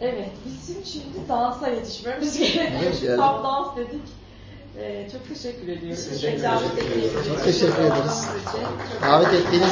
Evet, bizim şimdi dansa yetişmemiz gerekiyor. Evet, yani. Tam dans dedik. Ee, çok teşekkür ediyoruz. Teşekkür ederiz. teşekkür ederiz. Davet ettiğiniz